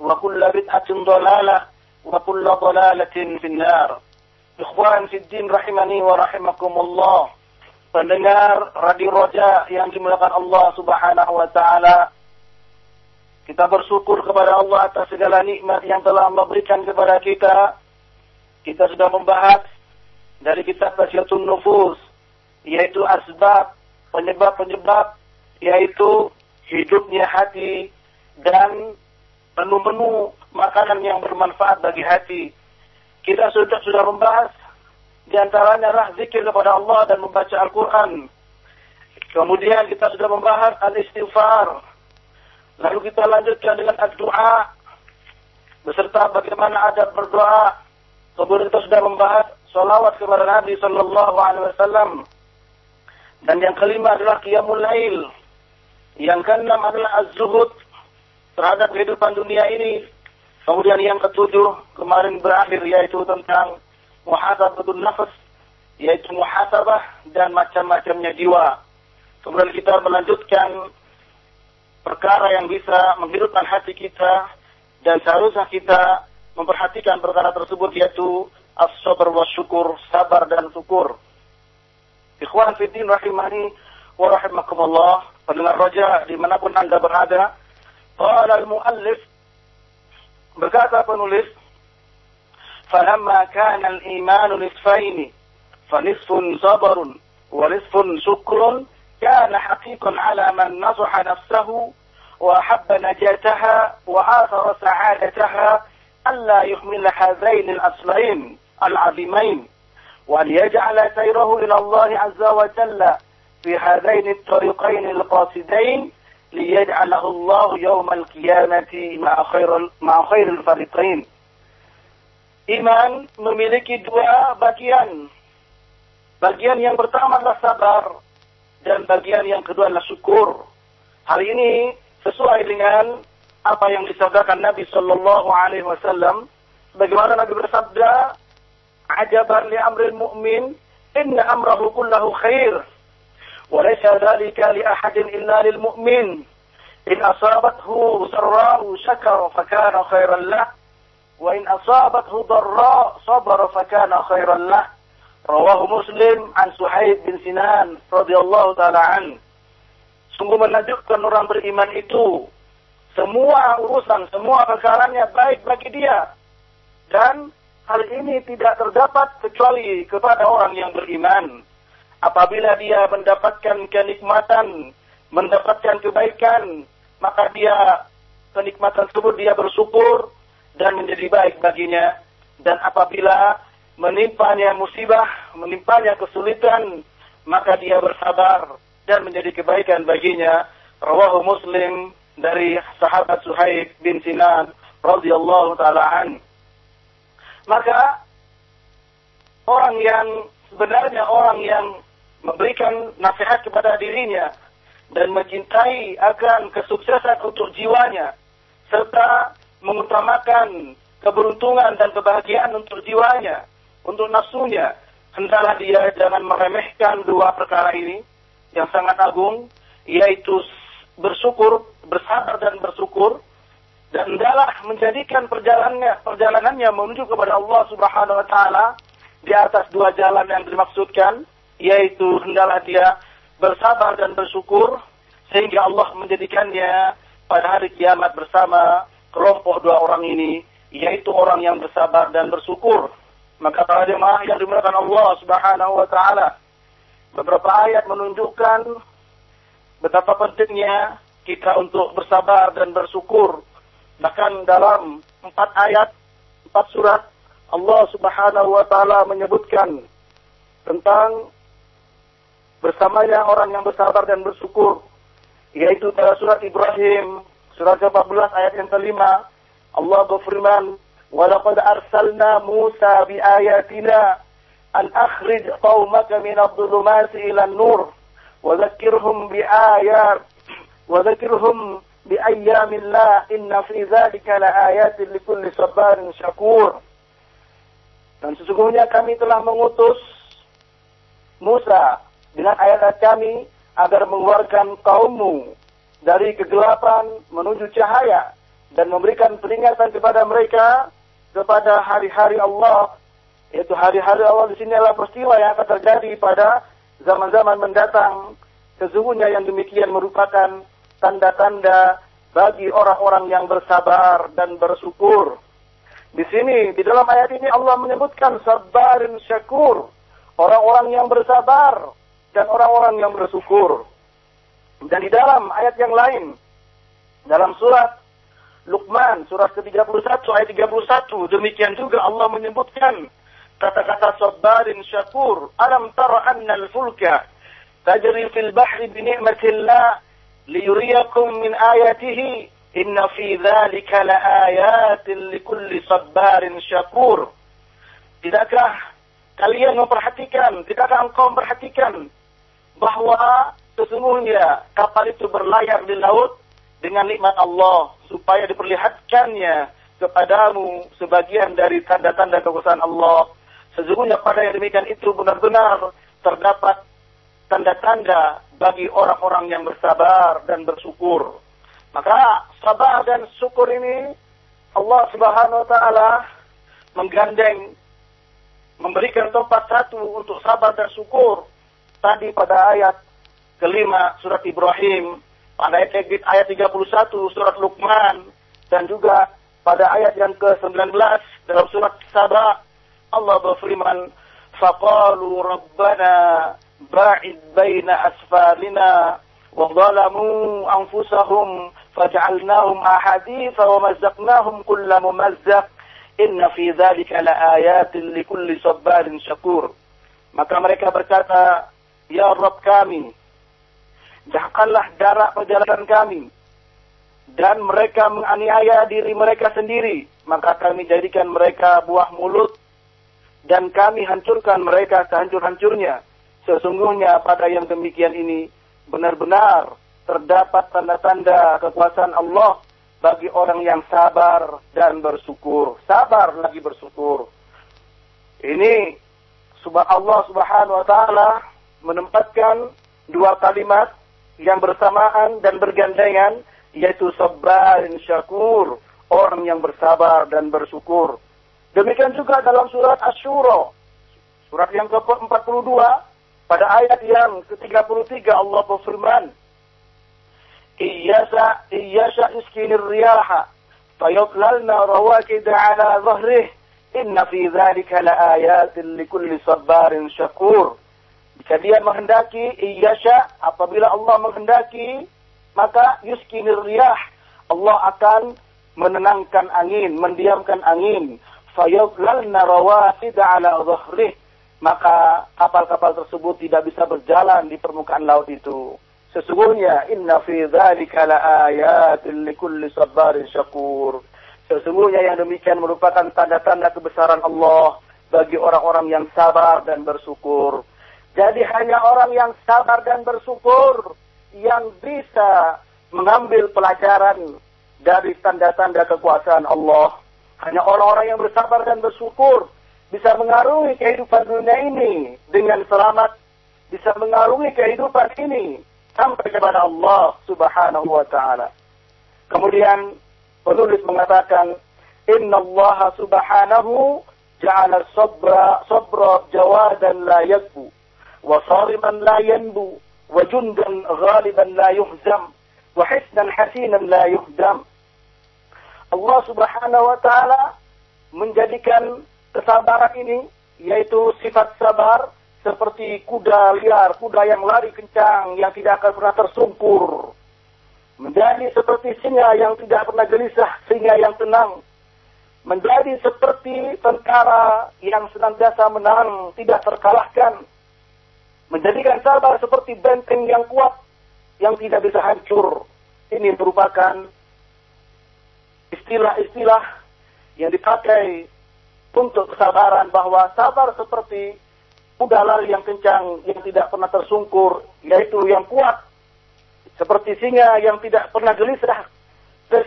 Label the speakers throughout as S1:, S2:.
S1: وكل بدعة ضلالة وكل ضلالة في النار Ikhwan Fiddin rahimani wa rahimakumullah Pendengar Radio Roja yang dimuliakan Allah subhanahu wa ta'ala Kita bersyukur kepada Allah atas segala nikmat yang telah Allah berikan kepada kita Kita sudah membahas dari kitab Tasyatun Nufus Yaitu asbab, penyebab-penyebab Yaitu hidupnya hati dan menu-menu makanan yang bermanfaat bagi hati kita sudah sudah membahas di antaranya lah zikir kepada Allah dan membaca Al-Quran. Kemudian kita sudah membahas al-istighfar. Lalu kita lanjutkan dengan doa beserta bagaimana adab berdoa. Kemudian kita sudah membahas salawat kepada Nabi Sallallahu Alaihi Wasallam. Dan yang kelima adalah qiyamul lail. Yang keenam adalah az-zuhud terhadap kehidupan dunia ini Kemudian yang ketujuh kemarin berakhir yaitu tentang muhasabatul nafas yaitu muhasabah dan macam-macamnya jiwa. Kemudian kita melanjutkan perkara yang bisa menghidupkan hati kita dan seharusnya kita memperhatikan perkara tersebut yaitu as-sabr wa syukur, sabar dan syukur. Ikhwan fiddin rahimani wa rahimakumullah, pendengar roja di mana pun anda berada, qala al-muallif berkata penulis فلما كان الإيمان نصفين فنصف صبر ونصف شكر كان حقيقا على من نصح نفسه وأحب نجاتها وآثر سعادتها ألا يحمل هذين الأصلين العظيمين وأن يجعل سيره إلى الله عز وجل في هذين الطريقين القاصدين ليجعله الله يوم القيامة مع خير مع خير الفريقين. Iman memiliki dua bagian. Bagian yang pertama adalah sabar dan bagian yang kedua adalah syukur. Hal ini sesuai dengan apa yang disabdakan Nabi Shallallahu Alaihi Wasallam. Bagaimana Nabi bersabda, "Ajaban li amril mu'min, inna amrahu kullahu khair." وليس ذلك لأحد إلا للمؤمن إن أصابته سراء شكر فكان خيرا له وإن أصابته ضراء صبر فكان خيرا له رواه مسلم عن سحيد بن سنان رضي الله تعالى عنه Sungguh menunjukkan orang beriman itu semua urusan, semua perkaranya baik bagi dia. Dan hal ini tidak terdapat kecuali kepada orang yang beriman apabila dia mendapatkan kenikmatan, mendapatkan kebaikan, maka dia kenikmatan tersebut dia bersyukur dan menjadi baik baginya. Dan apabila menimpanya musibah, menimpanya kesulitan, maka dia bersabar dan menjadi kebaikan baginya. Rawahu Muslim dari sahabat Suhaib bin Sinan radhiyallahu taala an. Maka orang yang sebenarnya orang yang memberikan nasihat kepada dirinya dan mencintai akan kesuksesan untuk jiwanya serta mengutamakan keberuntungan dan kebahagiaan untuk jiwanya, untuk nafsunya. Hendaklah dia jangan meremehkan dua perkara ini yang sangat agung, yaitu bersyukur, bersabar dan bersyukur, dan hendaklah menjadikan perjalanannya, perjalanannya menuju kepada Allah Subhanahu Wa Taala di atas dua jalan yang dimaksudkan, yaitu hendaklah dia bersabar dan bersyukur sehingga Allah menjadikannya pada hari kiamat bersama kelompok dua orang ini yaitu orang yang bersabar dan bersyukur. Maka para jemaah yang dimuliakan Allah Subhanahu wa taala, beberapa ayat menunjukkan betapa pentingnya kita untuk bersabar dan bersyukur. Bahkan dalam empat ayat, empat surat, Allah Subhanahu wa taala menyebutkan tentang bersamanya orang yang bersabar dan bersyukur, yaitu pada surat Ibrahim, surat ke-14 ayat yang kelima, Allah berfirman, "Walaqad arsalna Musa biayatina an akhrij qaumaka min adh-dhulumati ila an-nur wa dhakkirhum biayat wa dhakkirhum biayyamillah inna fi dzalika laayatin likulli sabarin syakur." Dan sesungguhnya kami telah mengutus Musa dengan ayat-ayat kami agar mengeluarkan kaummu dari kegelapan menuju cahaya dan memberikan peringatan kepada mereka kepada hari-hari Allah. Yaitu hari-hari Allah di sini adalah peristiwa yang akan terjadi pada zaman-zaman mendatang. Sesungguhnya yang demikian merupakan tanda-tanda bagi orang-orang yang bersabar dan bersyukur. Di sini di dalam ayat ini Allah menyebutkan sabarin syakur orang-orang yang bersabar dan orang-orang yang bersyukur. Dan di dalam ayat yang lain dalam surat Luqman surat ke-31 ayat 31 demikian juga Allah menyebutkan kata-kata sabarin syakur alam tara anna al-fulka tajri fil bahri bi liyuriyakum min ayatihi inna fi dhalika laayatin likulli sabarin syakur. Tidakkah kalian memperhatikan tidakkah engkau memperhatikan bahwa sesungguhnya kapal itu berlayar di laut dengan nikmat Allah supaya diperlihatkannya kepadamu sebagian dari tanda-tanda kekuasaan Allah. Sesungguhnya pada yang demikian itu benar-benar terdapat tanda-tanda bagi orang-orang yang bersabar dan bersyukur. Maka sabar dan syukur ini Allah Subhanahu wa taala menggandeng memberikan tempat satu untuk sabar dan syukur tadi pada ayat kelima surat Ibrahim pada ayat, ayat 31 surat Luqman dan juga pada ayat yang ke-19 dalam surat Saba Allah berfirman ba'id baina asfarina wa zalamu anfusahum faj'alnahum ahaditha wa mazzaqnahum kulla mumazzaq inna fi dhalika laayatin likulli sabarin syakur. Maka mereka berkata ya Rabb kami Dahkanlah darah perjalanan kami. Dan mereka menganiaya diri mereka sendiri. Maka kami jadikan mereka buah mulut. Dan kami hancurkan mereka sehancur-hancurnya. Sesungguhnya pada yang demikian ini benar-benar terdapat tanda-tanda kekuasaan Allah bagi orang yang sabar dan bersyukur. Sabar lagi bersyukur. Ini Allah Subhanahu wa taala menempatkan dua kalimat yang bersamaan dan bergandengan yaitu sabarin syakur, orang yang bersabar dan bersyukur. Demikian juga dalam surat Asy-Syura, surat yang ke-42 pada ayat yang ke-33 Allah berfirman, "Iyasa iyasa iskinir riyaha fayutlalna rawakid ala dhahrih inna fi dzalika laayatin likulli sabarin syakur." Jika dia menghendaki, iyasya, apabila Allah menghendaki, maka yuskinir riyah. Allah akan menenangkan angin, mendiamkan angin. Fayuglalna rawasida ala dhahrih. Maka kapal-kapal tersebut tidak bisa berjalan di permukaan laut itu. Sesungguhnya inna fi dzalika laayatin likulli sabarin syakur. Sesungguhnya yang demikian merupakan tanda-tanda kebesaran Allah bagi orang-orang yang sabar dan bersyukur. Jadi hanya orang yang sabar dan bersyukur yang bisa mengambil pelajaran dari tanda-tanda kekuasaan Allah Hanya orang-orang yang bersabar dan bersyukur bisa mengarungi kehidupan dunia ini dengan selamat, bisa mengarungi kehidupan ini sampai kepada Allah Subhanahu wa taala. Kemudian penulis mengatakan, "Inna Allah Subhanahu ja'ala sabra sabra jawadan la yakbu yanbu wa jundan ghaliban la yuhzam wa hisnan hasinan la yuhdam." Allah Subhanahu wa taala menjadikan kesabaran ini yaitu sifat sabar seperti kuda liar, kuda yang lari kencang, yang tidak akan pernah tersungkur. Menjadi seperti singa yang tidak pernah gelisah, singa yang tenang. Menjadi seperti tentara yang senantiasa menang, tidak terkalahkan. Menjadikan sabar seperti benteng yang kuat, yang tidak bisa hancur. Ini merupakan istilah-istilah yang dipakai untuk kesabaran bahwa sabar seperti kuda yang kencang, yang tidak pernah tersungkur, yaitu yang kuat. Seperti singa yang tidak pernah gelisah,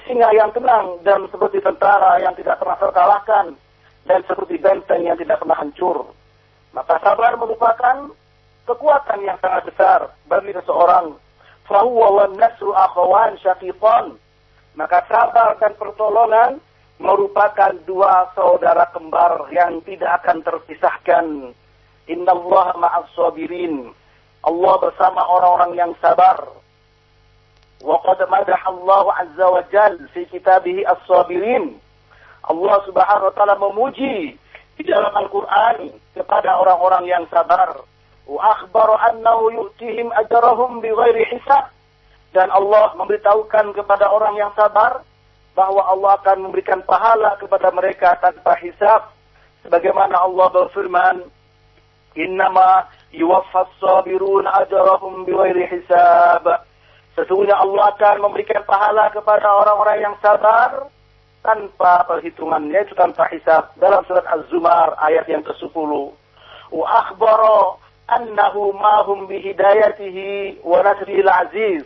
S1: singa yang tenang, dan seperti tentara yang tidak pernah terkalahkan, dan seperti benteng yang tidak pernah hancur. Maka sabar merupakan kekuatan yang sangat besar bagi seseorang. Fahuwa wa nasru akhawan syakitan. Maka sabar dan pertolongan merupakan dua saudara kembar yang tidak akan terpisahkan Inna Allah ma'as sabirin. Allah bersama orang-orang yang sabar. Wa qad Allah azza wa jal fi kitabih as-sabirin. Allah subhanahu wa ta'ala memuji di dalam Al-Quran kepada orang-orang yang sabar. Annahu yu'tihim ajarahum bi ghairi hisab. Dan Allah memberitahukan kepada orang yang sabar bahwa Allah akan memberikan pahala kepada mereka tanpa hisab. Sebagaimana Allah berfirman, Innama yuwaffas sabirun ajarahum biwairi hisab. Sesungguhnya Allah akan memberikan pahala kepada orang-orang yang sabar tanpa perhitungan, yaitu tanpa hisab. Dalam surat Az-Zumar ayat yang ke-10. Wa akhbara annahu mahum bihidayatihi wa nasrihil aziz.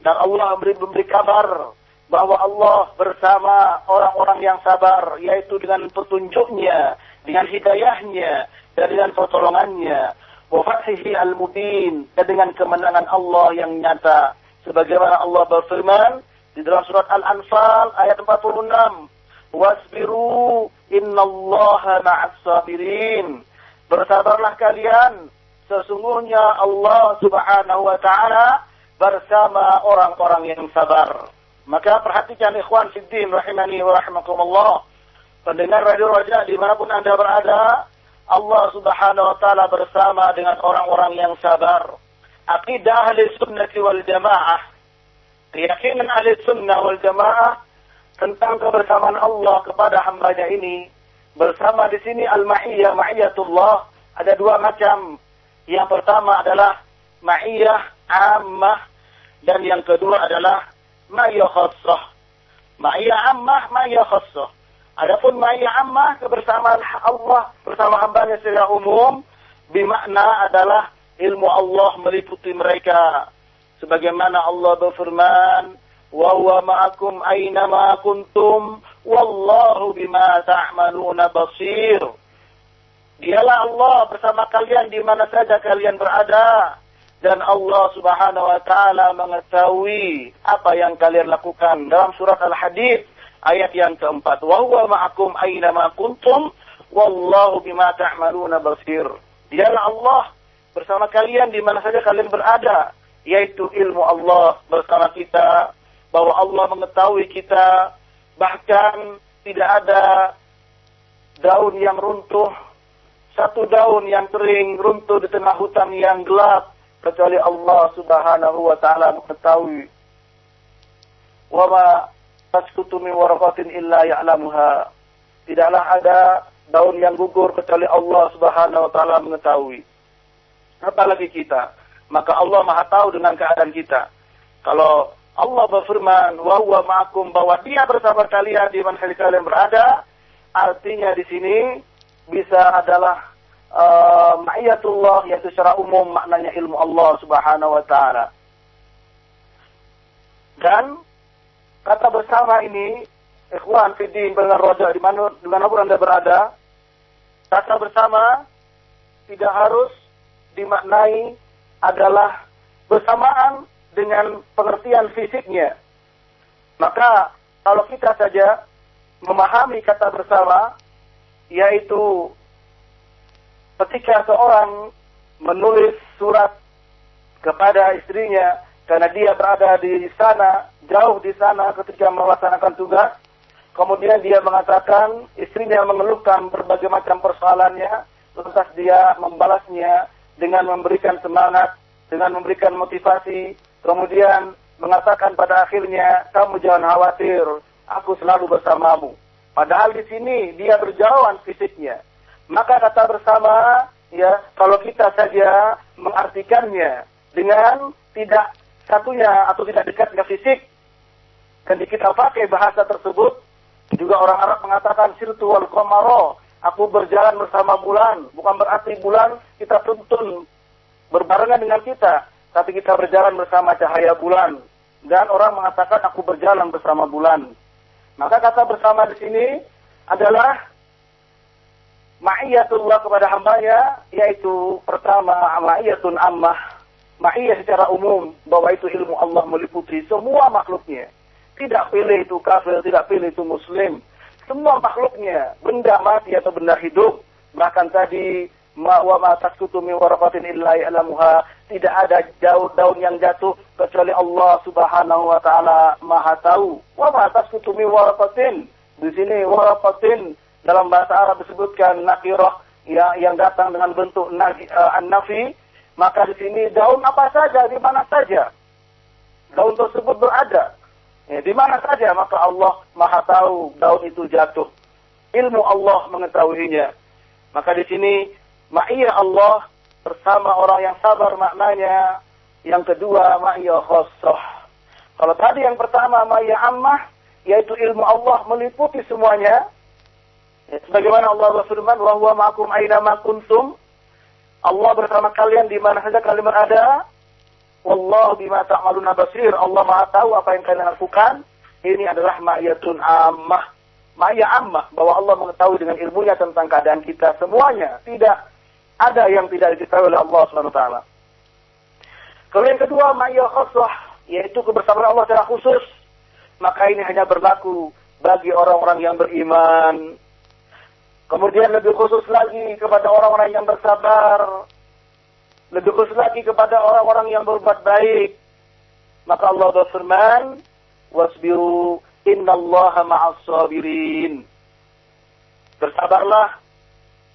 S1: Dan Allah memberi, memberi kabar bahwa Allah bersama orang-orang yang sabar, yaitu dengan petunjuknya, dengan hidayahnya, dan dengan pertolongannya. Wa fathihi al-mubin dan dengan kemenangan Allah yang nyata. Sebagaimana Allah berfirman di dalam surat Al-Anfal ayat 46 wasbiru innallaha ma'as sabirin bersabarlah kalian sesungguhnya Allah Subhanahu wa taala bersama orang-orang yang sabar maka perhatikan ikhwan fiddin rahimani wa rahimakumullah pendengar radio Raja di mana pun anda berada Allah Subhanahu wa taala bersama dengan orang-orang yang sabar. Aqidah ahli sunnah wal jamaah. Keyakinan ahli sunnah wal jamaah tentang kebersamaan Allah kepada hambanya ini. Bersama di sini al-ma'iyah, ma'iyatullah. Ada dua macam. Yang pertama adalah ma'iyah ammah. Dan yang kedua adalah ma'iyah khassah. Ma'iyah ammah, ma'iyah khassah. Adapun ma'iyah ammah kebersamaan Allah bersama hambanya secara umum bermakna adalah ilmu Allah meliputi mereka. Sebagaimana Allah berfirman, "Wa huwa ma'akum aina ma kuntum wallahu bima ta'maluna basir." Dialah Allah bersama kalian di mana saja kalian berada. Dan Allah Subhanahu wa taala mengetahui apa yang kalian lakukan. Dalam surat Al-Hadid Ayat yang keempat, wa huwa ma'akum aina ma kuntum wallahu bima ta'maluna basir. Dialah Allah bersama kalian di mana saja kalian berada, yaitu ilmu Allah bersama kita, bahwa Allah mengetahui kita, bahkan tidak ada daun yang runtuh, satu daun yang kering runtuh di tengah hutan yang gelap, kecuali Allah subhanahu wa ta'ala mengetahui. Wa ma taskutu min waraqatin illa ya'lamuha. Tidaklah ada daun yang gugur kecuali Allah Subhanahu wa taala mengetahui. Apalagi kita. Maka Allah Maha tahu dengan keadaan kita. Kalau Allah berfirman, "Wa huwa ma'akum" bahwa Dia bersama kalian di mana kalian berada, artinya di sini bisa adalah uh, ma'iyatullah yaitu secara umum maknanya ilmu Allah Subhanahu wa taala. Dan Kata bersama ini ikhwan fidin pendengar roja di mana di mana pun anda berada, kata bersama tidak harus dimaknai adalah bersamaan dengan pengertian fisiknya. Maka kalau kita saja memahami kata bersama, yaitu ketika seorang menulis surat kepada istrinya karena dia berada di sana, jauh di sana ketika melaksanakan tugas, kemudian dia mengatakan istrinya mengeluhkan berbagai macam persoalannya, lantas dia membalasnya dengan memberikan semangat, dengan memberikan motivasi, kemudian mengatakan pada akhirnya, kamu jangan khawatir, aku selalu bersamamu. Padahal di sini dia berjauhan fisiknya. Maka kata bersama, ya, kalau kita saja mengartikannya dengan tidak satunya atau tidak dekat dengan fisik, dan kita pakai bahasa tersebut, juga orang Arab mengatakan sirtu wal komaro, aku berjalan bersama bulan, bukan berarti bulan kita tuntun berbarengan dengan kita, tapi kita berjalan bersama cahaya bulan. Dan orang mengatakan aku berjalan bersama bulan. Maka kata bersama di sini adalah ma'iyatullah kepada hambanya, yaitu pertama ma'iyatun ammah, ma'iyah secara umum, bahwa itu ilmu Allah meliputi semua makhluknya. Tidak pilih itu kafir, tidak pilih itu muslim. Semua makhluknya, benda mati atau benda hidup. Bahkan tadi ma wa ma tasqutu min waraqatin illa ya'lamuha. Tidak ada daun-daun yang jatuh kecuali Allah Subhanahu wa taala. Maha tahu. Wa ma tasqutu min waraqatin di sini waraqatin dalam bahasa Arab disebutkan nakirah. Ya, yang datang dengan bentuk uh, an-nafi. Maka di sini daun apa saja di mana saja. Daun tersebut berada. Ya, di mana saja maka Allah Maha tahu daun itu jatuh. Ilmu Allah mengetahuinya. Maka di sini ma'iyah Allah bersama orang yang sabar maknanya. Yang kedua, ma'iyah khosoh. Kalau tadi yang pertama, ma'iyah ammah, yaitu ilmu Allah meliputi semuanya. Ya, sebagaimana Allah berfirman, wa huwa ma'akum aina. Allah bersama kalian di mana saja kalian berada. Wallahu bima ta'maluna basir. Allah Maha tahu apa yang kalian lakukan. Ini adalah ma'iyatun ammah. Ma'iyah ammah bahwa Allah mengetahui dengan ilmunya tentang keadaan kita semuanya. Tidak ada yang tidak diketahui oleh Allah SWT. Kalau yang kedua, ma'iyah khaswah, yaitu kebersamaan Allah secara khusus. Maka ini hanya berlaku bagi orang-orang yang beriman. Kemudian lebih khusus lagi kepada orang-orang yang bersabar. Lebih khusus lagi kepada orang-orang yang berbuat baik. Maka Allah berfirman, Wasbiru innallaha ma'as sabirin. Bersabarlah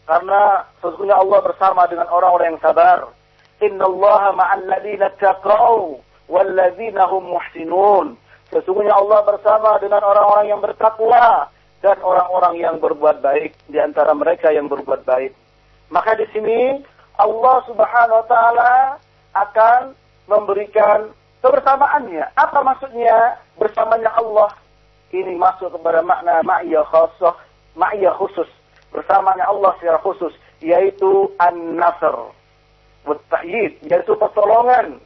S1: karena sesungguhnya Allah bersama dengan orang-orang yang sabar. Innallaha ma'al ladzina taqau wal ladzina hum muhsinun. Sesungguhnya Allah bersama dengan orang-orang yang bertakwa dan orang-orang yang berbuat baik di antara mereka yang berbuat baik. Maka di sini Allah Subhanahu wa taala akan memberikan kebersamaannya. Apa maksudnya bersamanya Allah? Ini masuk kepada makna ma'iyah khusus, ma'iyah khusus bersamanya Allah secara khusus yaitu an-nasr wa yaitu pertolongan.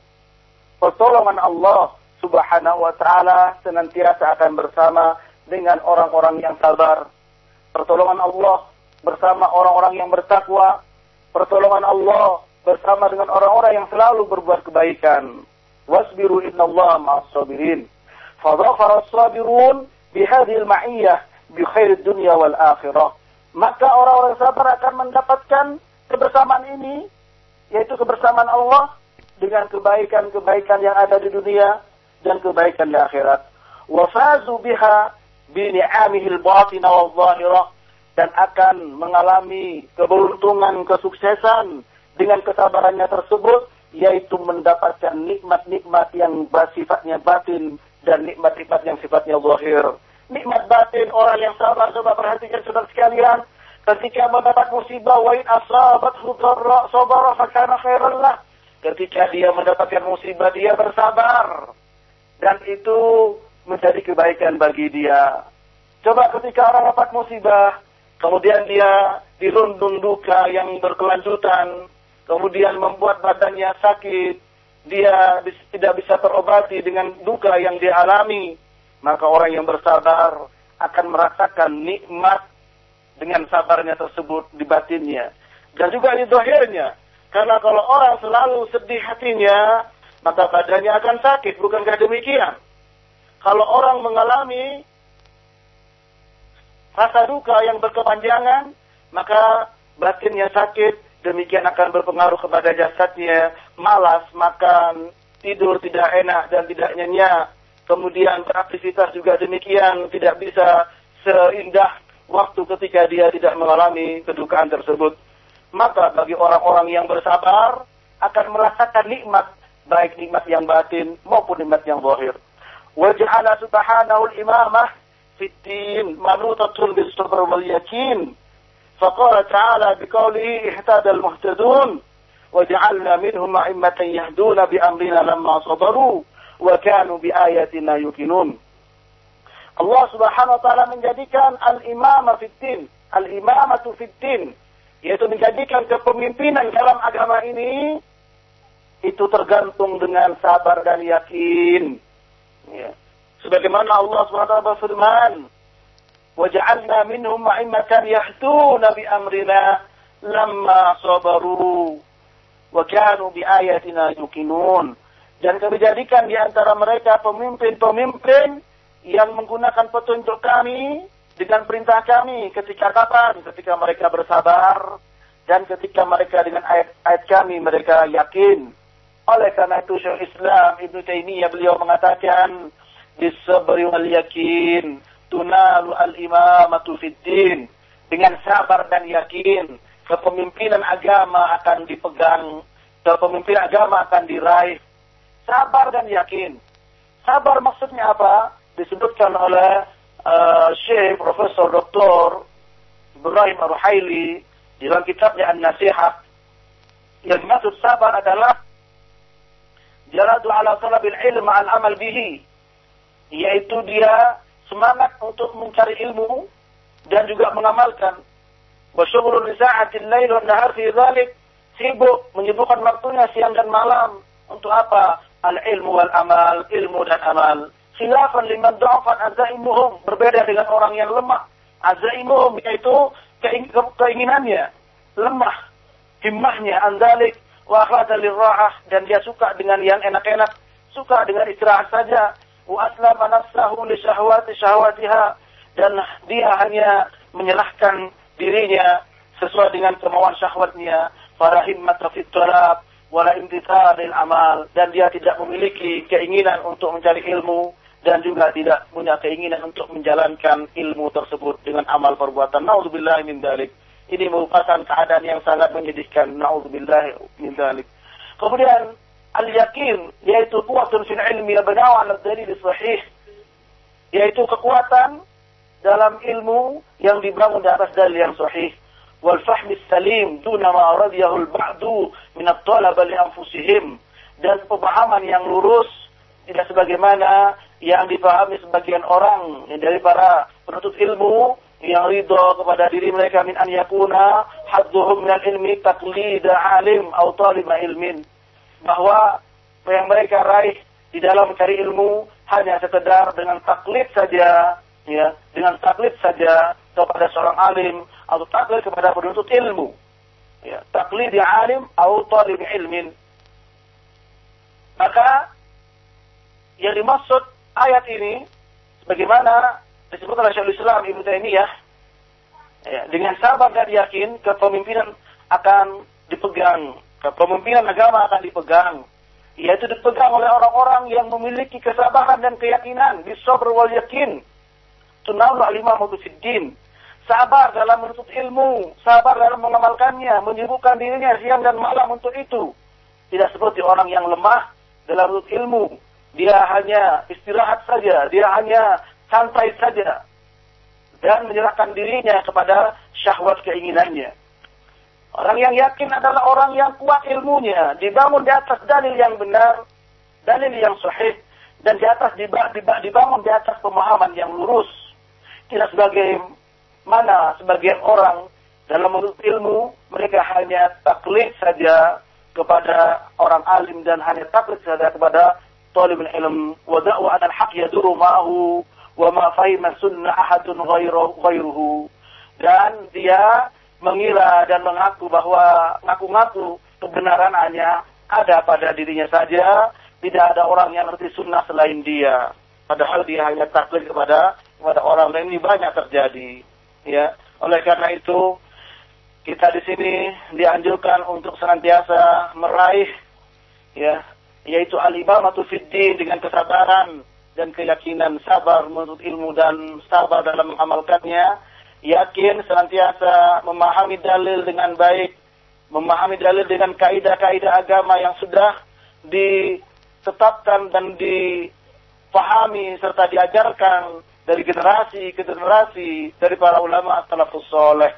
S1: Pertolongan Allah Subhanahu wa taala senantiasa akan bersama dengan orang-orang yang sabar. Pertolongan Allah bersama orang-orang yang bertakwa. Pertolongan Allah bersama dengan orang-orang yang selalu berbuat kebaikan. Wasbiru innallaha ma'as sabirin. Bihadhihi al-ma'iyyah bi khair dunya wal akhirah maka orang-orang sabar akan mendapatkan kebersamaan ini, yaitu kebersamaan Allah dengan kebaikan-kebaikan yang ada di dunia dan kebaikan di akhirat. Wafazu biha bini'amihil batina wal zahirah dan akan mengalami keberuntungan, kesuksesan dengan kesabarannya tersebut yaitu mendapatkan nikmat-nikmat yang bersifatnya batin dan nikmat-nikmat yang sifatnya zahir nikmat batin orang yang sabar coba perhatikan saudara sekalian. Ketika mendapat musibah wa in asabat dharra sabara fakana khairan lah. Ketika dia mendapatkan musibah dia bersabar. Dan itu menjadi kebaikan bagi dia. Coba ketika orang dapat musibah kemudian dia dirundung duka yang berkelanjutan kemudian membuat badannya sakit dia tidak bisa terobati dengan duka yang dia alami maka orang yang bersabar akan merasakan nikmat dengan sabarnya tersebut di batinnya. Dan juga di dohirnya. Karena kalau orang selalu sedih hatinya, maka badannya akan sakit. Bukankah demikian? Kalau orang mengalami rasa duka yang berkepanjangan, maka batinnya sakit, demikian akan berpengaruh kepada jasadnya, malas, makan, tidur tidak enak dan tidak nyenyak Kemudian beraktivitas juga demikian, tidak bisa seindah waktu ketika dia tidak mengalami kedukaan tersebut. Maka bagi orang-orang yang bersabar akan merasakan nikmat, baik nikmat yang batin maupun nikmat yang zahir. Waj'ala subhanahu al-imamah fi din manutatun bis sabr wal yakin فقال تعالى بقوله اهتدى المهتدون وجعلنا منهم أئمة يهدون بأمرنا لما صبروا وكانوا بآياتنا يوقنون Allah Subhanahu wa taala menjadikan al-imamah fiddin, al-imamatu fiddin, yaitu menjadikan kepemimpinan dalam agama ini itu tergantung dengan sabar dan yakin. Ya. Sebagaimana Allah Subhanahu wa taala berfirman, وجعلنا منهم أئمة يهدون بأمرنا لما صبروا وكانوا بآياتنا يوقنون dan kami jadikan di antara mereka pemimpin-pemimpin yang menggunakan petunjuk kami dengan perintah kami ketika kapan? Ketika mereka bersabar dan ketika mereka dengan ayat-ayat kami mereka yakin. Oleh karena itu Syekh Islam Ibn Taimiyah beliau mengatakan disabri wal yakin tunalu al-imamatu fid din. Dengan sabar dan yakin, kepemimpinan agama akan dipegang, kepemimpinan agama akan diraih. Sabar dan yakin. Sabar maksudnya apa? Disebutkan oleh uh, Syekh Profesor Dr. Ibrahim Ar-Ruhaili dalam kitabnya An-Nasihat. Yang maksud sabar adalah jaladu ala talabil ilm al amal bihi. Yaitu dia semangat untuk mencari ilmu dan juga mengamalkan. Wasyughulun lisa'atil lail wan nahar fi dzalik sibuk menyibukkan waktunya siang dan malam untuk apa? Al-ilmu wal amal, ilmu dan amal. Khilafan liman dha'afan azaimuhum, berbeda dengan orang yang lemah. Azaimuhum yaitu keinginannya. Lemah, himmahnya andalik wa akhadha lirra'ah. Dan dia suka dengan yang enak-enak, suka dengan istirahat saja, wa aslama nafsahu li syahwati syahwatiha. Dan dia hanya menyerahkan dirinya sesuai dengan kemauan syahwatnya. Para himmat fi talab wala imtithalil amal dan dia tidak memiliki keinginan untuk mencari ilmu dan juga tidak punya keinginan untuk menjalankan ilmu tersebut dengan amal perbuatan. Nauzubillah min dalik. Ini merupakan keadaan yang sangat menyedihkan. Nauzubillah min dalik. Kemudian al-yakin yaitu kuatun fil ilmi yabna'u 'ala dalil sahih yaitu kekuatan dalam ilmu yang dibangun di atas dalil yang sahih salim duna ma radiyahu al-ba'du min at-talaba li anfusihim dan pemahaman yang lurus tidak sebagaimana yang dipahami sebagian orang dari para penuntut ilmu yang ridho kepada diri mereka min an yakuna hadduhum min al-ilmi taqlida alim atau talib ilmin. Bahwa yang mereka raih di dalam mencari ilmu hanya sekedar dengan taklid saja, ya, dengan taklid saja kepada seorang alim atau taklid kepada penuntut ilmu. Ya, taklid yang alim atau talib ilmin. Maka yang dimaksud ayat ini sebagaimana disebut oleh Syekhul Islam Ibnu Taimiyah ya, dengan sabar dan yakin kepemimpinan akan dipegang Kepemimpinan agama akan dipegang. Yaitu dipegang oleh orang-orang yang memiliki kesabaran dan keyakinan. Bisabr wal yakin. Tunaulu alimah mutusiddin. Sabar dalam menuntut ilmu. Sabar dalam mengamalkannya. Menyibukkan dirinya siang dan malam untuk itu. Tidak seperti orang yang lemah dalam menuntut ilmu. Dia hanya istirahat saja. Dia hanya santai saja. Dan menyerahkan dirinya kepada syahwat keinginannya. Orang yang yakin adalah orang yang kuat ilmunya, dibangun di atas dalil yang benar, dalil yang sahih, dan di atas dibangun di atas pemahaman yang lurus. Tidak sebagai mana sebagian orang. Dalam menurut ilmu mereka hanya taklid saja kepada orang alim dan hanya taklid saja kepada talibul ilm. Wa da'wa al haq yaduru ma'ahu wa ma fahima sunnah ahadun ghairuhu dan dia mengira dan mengaku bahwa ngaku-ngaku kebenaran hanya ada pada dirinya saja, tidak ada orang yang ngerti sunnah selain dia. Padahal dia hanya taklid kepada kepada orang lain ini banyak terjadi. Ya, oleh karena itu kita di sini dianjurkan untuk senantiasa meraih ya yaitu alimamatu fiddin dengan kesabaran dan keyakinan sabar menuntut ilmu dan sabar dalam mengamalkannya yakin senantiasa memahami dalil dengan baik memahami dalil dengan kaidah-kaidah agama yang sudah ditetapkan dan dipahami serta diajarkan dari generasi ke generasi dari para ulama salafus soleh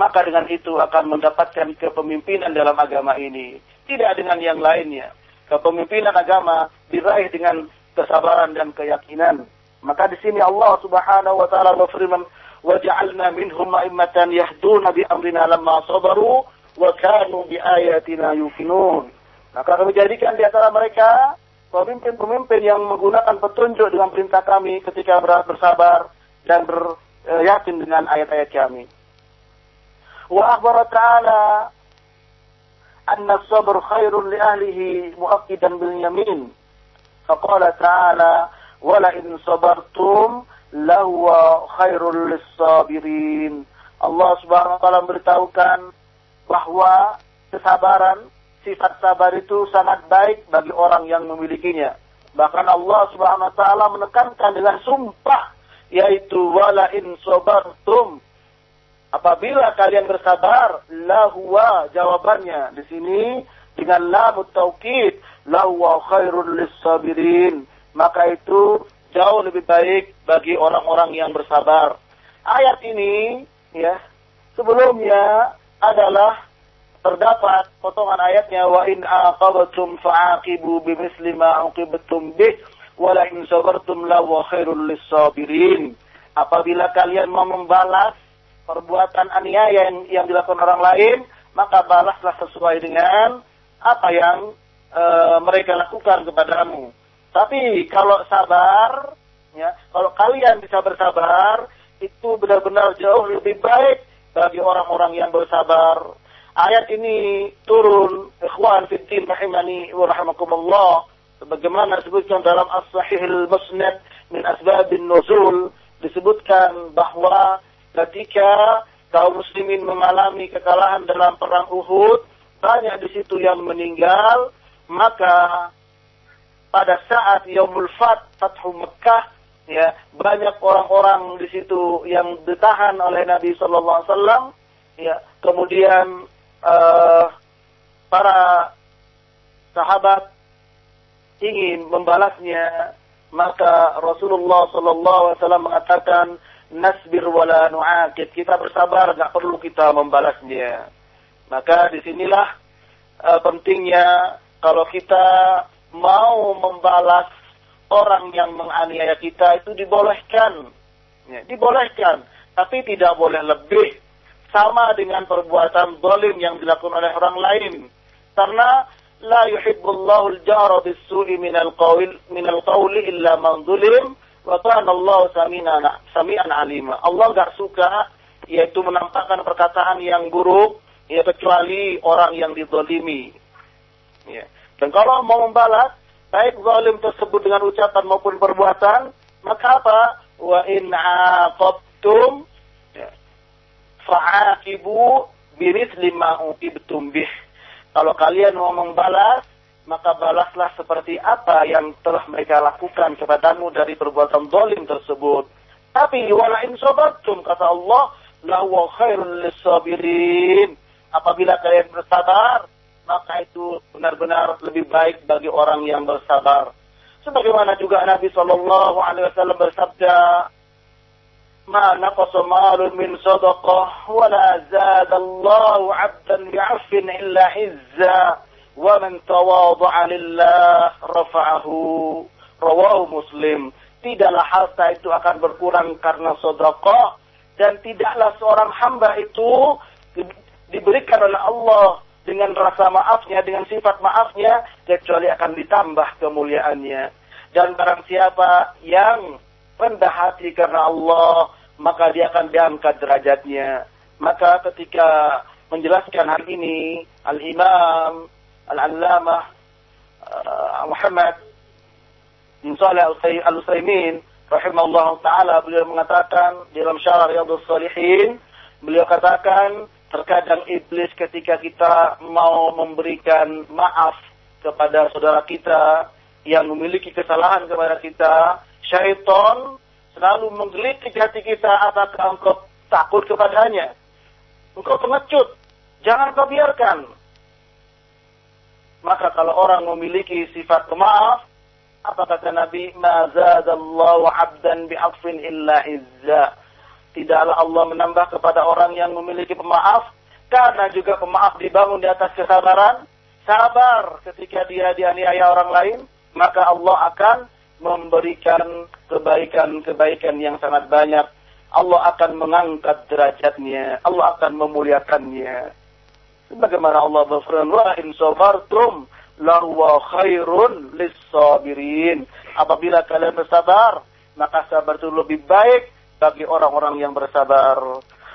S1: maka dengan itu akan mendapatkan kepemimpinan dalam agama ini tidak dengan yang lainnya kepemimpinan agama diraih dengan kesabaran dan keyakinan. Maka di sini Allah Subhanahu wa taala berfirman, "Waja'alna minhum a'immatan yahduna bi amrina lamma sabaru wa kanu bi ayatina yuqinun." Maka kami jadikan di antara mereka pemimpin-pemimpin yang menggunakan petunjuk dengan perintah kami ketika bersabar dan beryakin eh, dengan ayat-ayat kami. Wa akhbar ta'ala anna sabr khairun li ahlihi muakkidan bil yamin. Faqala ta'ala wala in sabartum lahuwa khairul lisabirin. Allah Subhanahu wa taala memberitahukan bahwa kesabaran sifat sabar itu sangat baik bagi orang yang memilikinya. Bahkan Allah subhanahu wa ta'ala menekankan dengan sumpah, yaitu wala in sobartum. Apabila kalian bersabar, lahwa jawabannya di sini dengan lamut taukid lawa khairul lissabirin maka itu jauh lebih baik bagi orang-orang yang bersabar ayat ini ya sebelumnya adalah terdapat potongan ayatnya wa in aqabatum fa'aqibu bimisli ma uqibtum bih wa la in sabartum lawa khairul lissabirin apabila kalian mau membalas perbuatan aniaya yang, yang dilakukan orang lain maka balaslah sesuai dengan apa yang uh, mereka lakukan kepadamu. Tapi kalau sabar, ya, kalau kalian bisa bersabar, itu benar-benar jauh lebih baik bagi orang-orang yang bersabar. Ayat ini turun, ikhwan fiddin rahimani wa rahimakumullah, sebagaimana disebutkan dalam As-Sahih al-Musnad min asbabin nuzul, disebutkan bahwa ketika kaum muslimin mengalami kekalahan dalam perang Uhud, banyak di situ yang meninggal, maka pada saat Yaumul Fat Fathu Mekah ya banyak orang-orang di situ yang ditahan oleh Nabi Shallallahu Alaihi Wasallam ya kemudian uh, para sahabat ingin membalasnya maka Rasulullah Shallallahu Alaihi Wasallam mengatakan nasbir wala nu'akid. Kita bersabar nggak perlu kita membalasnya. Maka di sinilah uh, pentingnya kalau kita mau membalas orang yang menganiaya kita itu dibolehkan. Ya, dibolehkan, tapi tidak boleh lebih sama dengan perbuatan zalim yang dilakukan oleh orang lain. Karena la yuhibbullahu al-jahra bis-su'i minal qawl minal qawli illa man zulim wa kana Allah sami'an alima. Allah enggak suka yaitu menampakkan perkataan yang buruk ya kecuali orang yang dizalimi. Ya. Dan kalau mau membalas, baik zalim tersebut dengan ucapan maupun perbuatan, maka apa? Wa in aqabtum fa'aqibu bimithli ma uqibtum bih. Kalau kalian mau membalas, maka balaslah seperti apa yang telah mereka lakukan kepadamu dari perbuatan zalim tersebut. Tapi wala in sabartum kata Allah, lahu khairul lisabirin apabila kalian bersabar, maka itu benar-benar lebih baik bagi orang yang bersabar. Sebagaimana juga Nabi Shallallahu Alaihi Wasallam bersabda, "Ma naqasa malun min sadaqah, wa la zada Allah 'abdan bi'afin illa izza, wa man tawadha'a lillah rafa'ahu." Rawahu Muslim. Tidaklah harta itu akan berkurang karena sedekah dan tidaklah seorang hamba itu diberikan oleh Allah dengan rasa maafnya, dengan sifat maafnya, kecuali akan ditambah kemuliaannya. Dan barang siapa yang rendah hati karena Allah, maka dia akan diangkat derajatnya. Maka ketika menjelaskan hal ini, Al-Imam Al-Allamah uh, Muhammad bin Saleh Al-Utsaimin rahimahullah taala beliau mengatakan dalam syarah Riyadhus Shalihin beliau katakan terkadang iblis ketika kita mau memberikan maaf kepada saudara kita yang memiliki kesalahan kepada kita, syaitan selalu menggelitik hati kita apakah engkau takut kepadanya. Engkau pengecut, jangan kau biarkan. Maka kalau orang memiliki sifat pemaaf, apa kata Nabi? Ma zadallahu abdan bi'afin illa izza tidaklah Allah menambah kepada orang yang memiliki pemaaf karena juga pemaaf dibangun di atas kesabaran sabar ketika dia dianiaya orang lain maka Allah akan memberikan kebaikan-kebaikan yang sangat banyak Allah akan mengangkat derajatnya Allah akan memuliakannya sebagaimana Allah berfirman wa in sabartum lahu khairun lis-sabirin apabila kalian bersabar maka sabar itu lebih baik bagi orang-orang yang bersabar.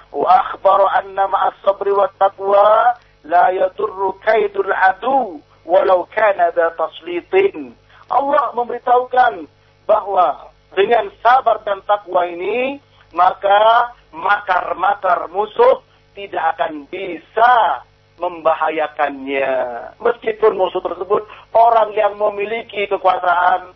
S1: Wa akhbaru anna ma'as sabri wa taqwa la yadurru kaidul adu walau kana da taslitin. Allah memberitahukan bahwa dengan sabar dan takwa ini maka makar-makar musuh tidak akan bisa membahayakannya. Meskipun musuh tersebut orang yang memiliki kekuasaan,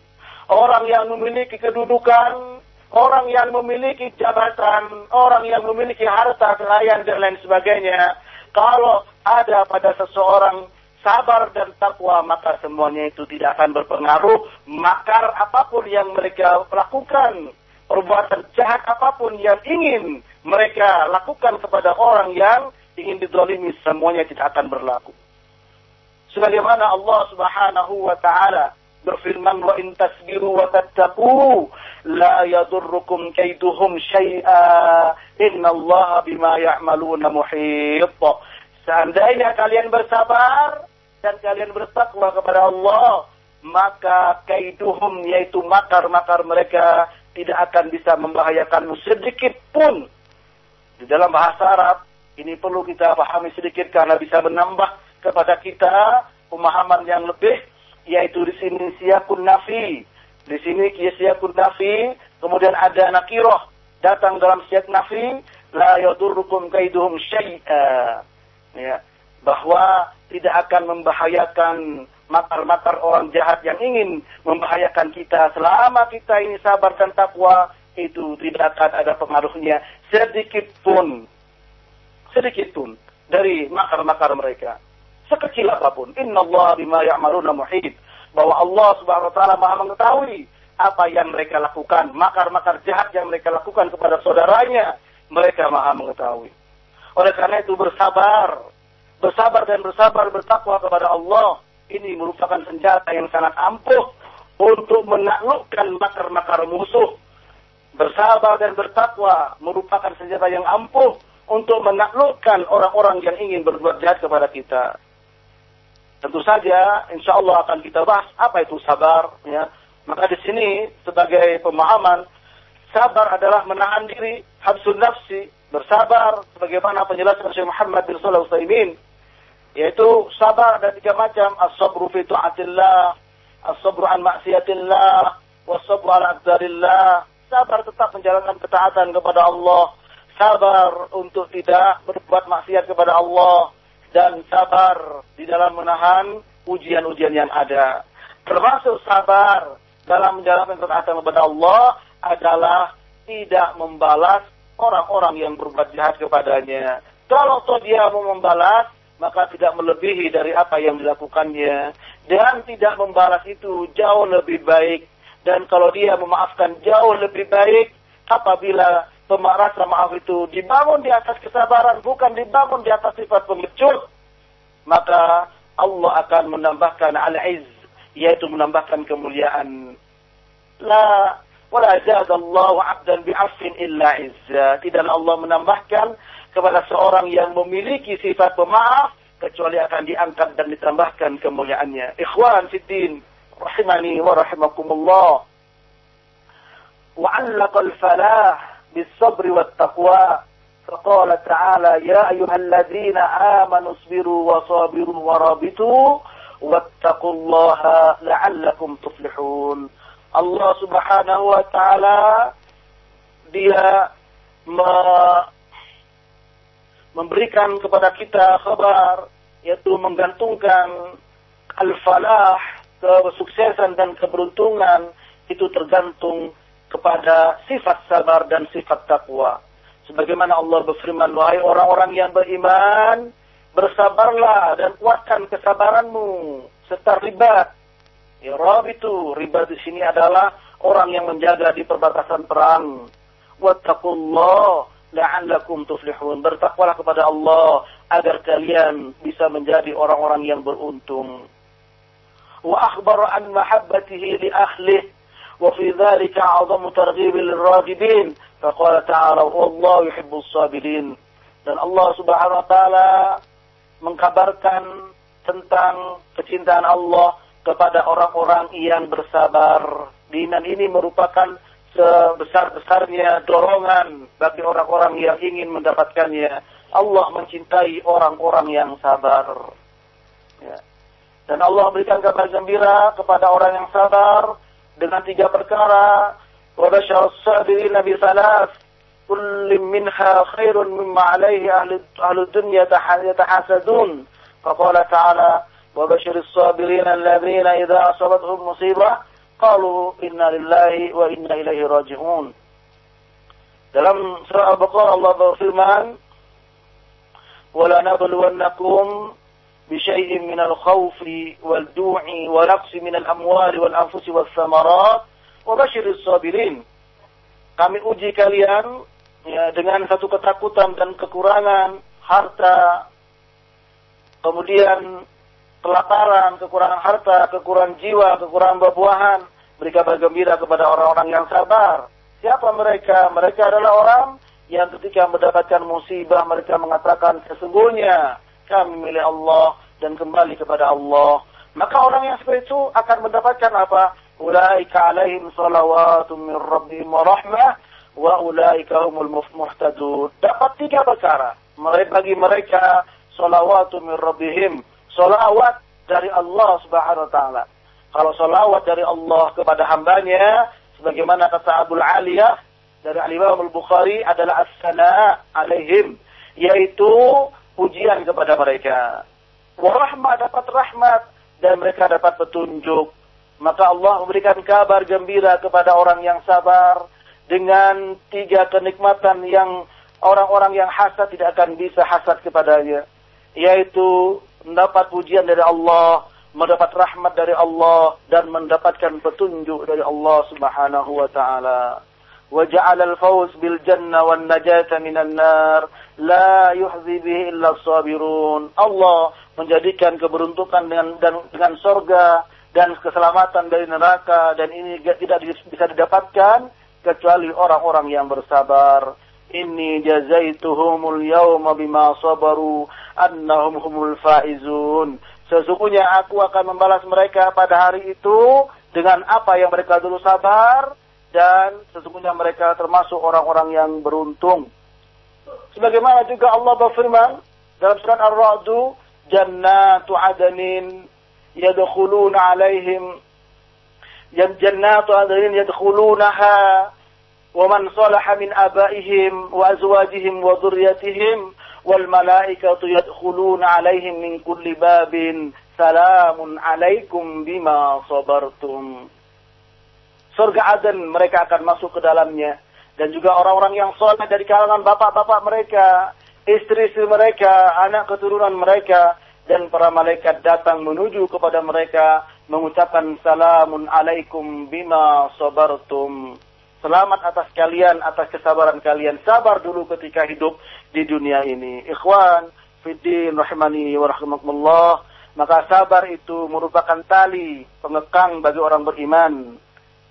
S1: orang yang memiliki kedudukan, orang yang memiliki jabatan, orang yang memiliki harta, kekayaan dan lain sebagainya, kalau ada pada seseorang sabar dan takwa, maka semuanya itu tidak akan berpengaruh. Makar apa pun yang mereka lakukan, perbuatan jahat apa pun yang ingin mereka lakukan kepada orang yang ingin didolimi, semuanya tidak akan berlaku. Sebagaimana Allah subhanahu wa ta'ala berfirman wa in tasbiru wa tattaqu la yadurrukum kaiduhum syai'a innallaha bima ya'maluna muhit seandainya kalian bersabar dan kalian bertakwa kepada Allah maka kaiduhum yaitu makar-makar mereka tidak akan bisa membahayakanmu sedikit pun di dalam bahasa Arab ini perlu kita pahami sedikit karena bisa menambah kepada kita pemahaman yang lebih yaitu di sini siakun nafi. Di sini siakun nafi, kemudian ada nakiroh datang dalam siak nafi, la yadurrukum kaiduhum syai'a. Ya, bahwa tidak akan membahayakan makar-makar orang jahat yang ingin membahayakan kita selama kita ini sabar dan takwa itu tidak akan ada pengaruhnya sedikit pun sedikit pun dari makar-makar mereka sekecil apa pun. Inna Allah bima ya'maluna muhid. Bahwa Allah subhanahu wa ta'ala maha mengetahui apa yang mereka lakukan. Makar-makar jahat yang mereka lakukan kepada saudaranya. Mereka maha mengetahui. Oleh karena itu bersabar. Bersabar dan bersabar bertakwa kepada Allah. Ini merupakan senjata yang sangat ampuh untuk menaklukkan makar-makar musuh. Bersabar dan bertakwa merupakan senjata yang ampuh untuk menaklukkan orang-orang yang ingin berbuat jahat kepada kita. Tentu saja, insya Allah akan kita bahas apa itu sabar. Ya. Maka di sini sebagai pemahaman, sabar adalah menahan diri, habsun nafsi, bersabar, sebagaimana penjelasan Syekh Muhammad bin Salah Utsaimin, yaitu sabar ada tiga macam, as-sabru fi ta'atillah, as-sabru an maksiatillah, was-sabru ala aqdarillah. Sabar tetap menjalankan ketaatan kepada Allah, sabar untuk tidak berbuat maksiat kepada Allah, dan sabar di dalam menahan ujian-ujian yang ada. Termasuk sabar dalam menjalankan ketaatan kepada Allah adalah tidak membalas orang-orang yang berbuat jahat kepadanya. Kalau toh dia mau membalas, maka tidak melebihi dari apa yang dilakukannya. Dan tidak membalas itu jauh lebih baik. Dan kalau dia memaafkan jauh lebih baik apabila rasa maaf itu dibangun di atas kesabaran, bukan dibangun di atas sifat pengecut, maka Allah akan menambahkan al-izz, yaitu menambahkan kemuliaan. La wala jadallahu 'abdan bi'afin illa izza. Tidaklah Allah menambahkan kepada seorang yang memiliki sifat pemaaf kecuali akan diangkat dan ditambahkan kemuliaannya. Ikhwan fiddin rahimani wa rahimakumullah. وعلق الفلاح بالصبر والتقوى فقال تعالى يا أيها الذين آمنوا اصبروا وصابروا ورابطوا واتقوا الله لعلكم تفلحون Allah subhanahu wa ta'ala dia me memberikan kepada kita kabar yaitu menggantungkan al-falah kesuksesan dan keberuntungan itu tergantung kepada sifat sabar dan sifat takwa. Sebagaimana Allah berfirman, wahai orang-orang yang beriman, bersabarlah dan kuatkan kesabaranmu serta ribat. Ya, Rob itu ribat di sini adalah orang yang menjaga di perbatasan perang. Wattaqullah la'allakum tuflihun. Bertakwalah kepada Allah agar kalian bisa menjadi orang-orang yang beruntung. Wa akhbar an mahabbatihi li ahlih wa fi dhalika 'azamu targhib liragibin. Faqala ta'ala wallahu yuhibbus sabirin. Dan Allah Subhanahu wa taala mengkabarkan tentang kecintaan Allah kepada orang-orang yang bersabar. Dinan ini merupakan sebesar-besarnya dorongan bagi orang-orang yang ingin mendapatkannya. Allah mencintai orang-orang yang sabar. Ya. Dan Allah berikan kabar gembira kepada orang yang sabar dengan tiga perkara wa basyara as-sabirin bi thalath kull minha khairun mimma alayhi ahli dunya yatahasadun faqala ta'ala wa basyir as-sabirin alladhina idza asabatuhum musibah qalu inna lillahi wa inna ilaihi raji'un dalam surah Al-Baqarah Allah berfirman wala nabluwannakum بشيء من الخوف والجوع ونقص من الأموال والأنفس والثمرات وبشر الصابرين kami uji kalian ya, dengan satu ketakutan dan kekurangan harta kemudian kelaparan, kekurangan harta, kekurangan jiwa, kekurangan buah-buahan. Beri kabar kepada orang-orang yang sabar. Siapa mereka? Mereka adalah orang yang ketika mendapatkan musibah mereka mengatakan sesungguhnya kami milik Allah dan kembali kepada Allah. Maka orang yang seperti itu akan mendapatkan apa? Ulaika alaihim salawatu min rabbihim wa rahmah wa ulaika humul muhtadun. Dapat tiga perkara. Bagi mereka salawatu min rabbihim. Salawat dari Allah subhanahu wa ta'ala. Kalau salawat dari Allah kepada hambanya, sebagaimana kata Abu Aliyah dari Al-Imam Al-Bukhari adalah as-sana alaihim. Yaitu pujian kepada mereka. Warahmah dapat rahmat dan mereka dapat petunjuk. Maka Allah memberikan kabar gembira kepada orang yang sabar dengan tiga kenikmatan yang orang-orang yang hasad tidak akan bisa hasad kepadanya. Yaitu mendapat pujian dari Allah, mendapat rahmat dari Allah, dan mendapatkan petunjuk dari Allah subhanahu wa ta'ala. وجعل الفوز بالجنة والنجاة من النار لا يحظي به إلا الصابرون Allah menjadikan keberuntungan dengan dan, dengan sorga dan keselamatan dari neraka dan ini tidak bisa didapatkan kecuali orang-orang yang bersabar. Inni jazaituhumul yawma bima sabaru annahum humul faizun. Sesungguhnya aku akan membalas mereka pada hari itu dengan apa yang mereka dulu sabar dan sesungguhnya mereka termasuk orang-orang yang beruntung. Sebagaimana juga Allah berfirman dalam surat Ar-Ra'du, "Jannatu 'adnin yadkhuluna 'alaihim jannatu 'adnin yadkhulunaha abaihim wa azwajihim wa dhurriyyatihim wal malaikatu yadkhuluna 'alaihim min kulli babin salamun 'alaikum bima sabartum." surga Aden mereka akan masuk ke dalamnya dan juga orang-orang yang soleh dari kalangan bapak-bapak mereka, istri-istri mereka, anak keturunan mereka dan para malaikat datang menuju kepada mereka mengucapkan salamun alaikum bima sabartum. Selamat atas kalian, atas kesabaran kalian. Sabar dulu ketika hidup di dunia ini. Ikhwan, fiddin, rahimani, wa rahmatullah. Maka sabar itu merupakan tali pengekang bagi orang beriman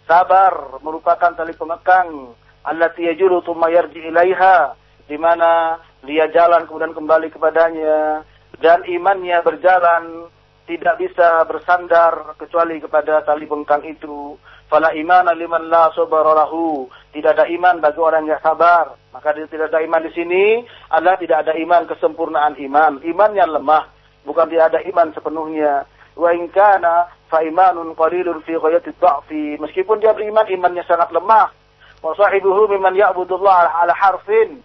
S1: Sabar merupakan tali pengekang allati yajulu thumma ilaiha di mana dia jalan kemudian kembali kepadanya dan imannya berjalan tidak bisa bersandar kecuali kepada tali bengkang itu. Fala iman liman la lahu. Tidak ada iman bagi orang yang sabar. Maka tidak ada iman di sini adalah tidak ada iman kesempurnaan iman. Iman yang lemah, bukan tidak ada iman sepenuhnya. Wa in kana fa imanun qalilun fi ghayati dha'fi. Meskipun dia beriman, imannya sangat lemah. Wa sahibuhu mimman ya'budullah ala harfin.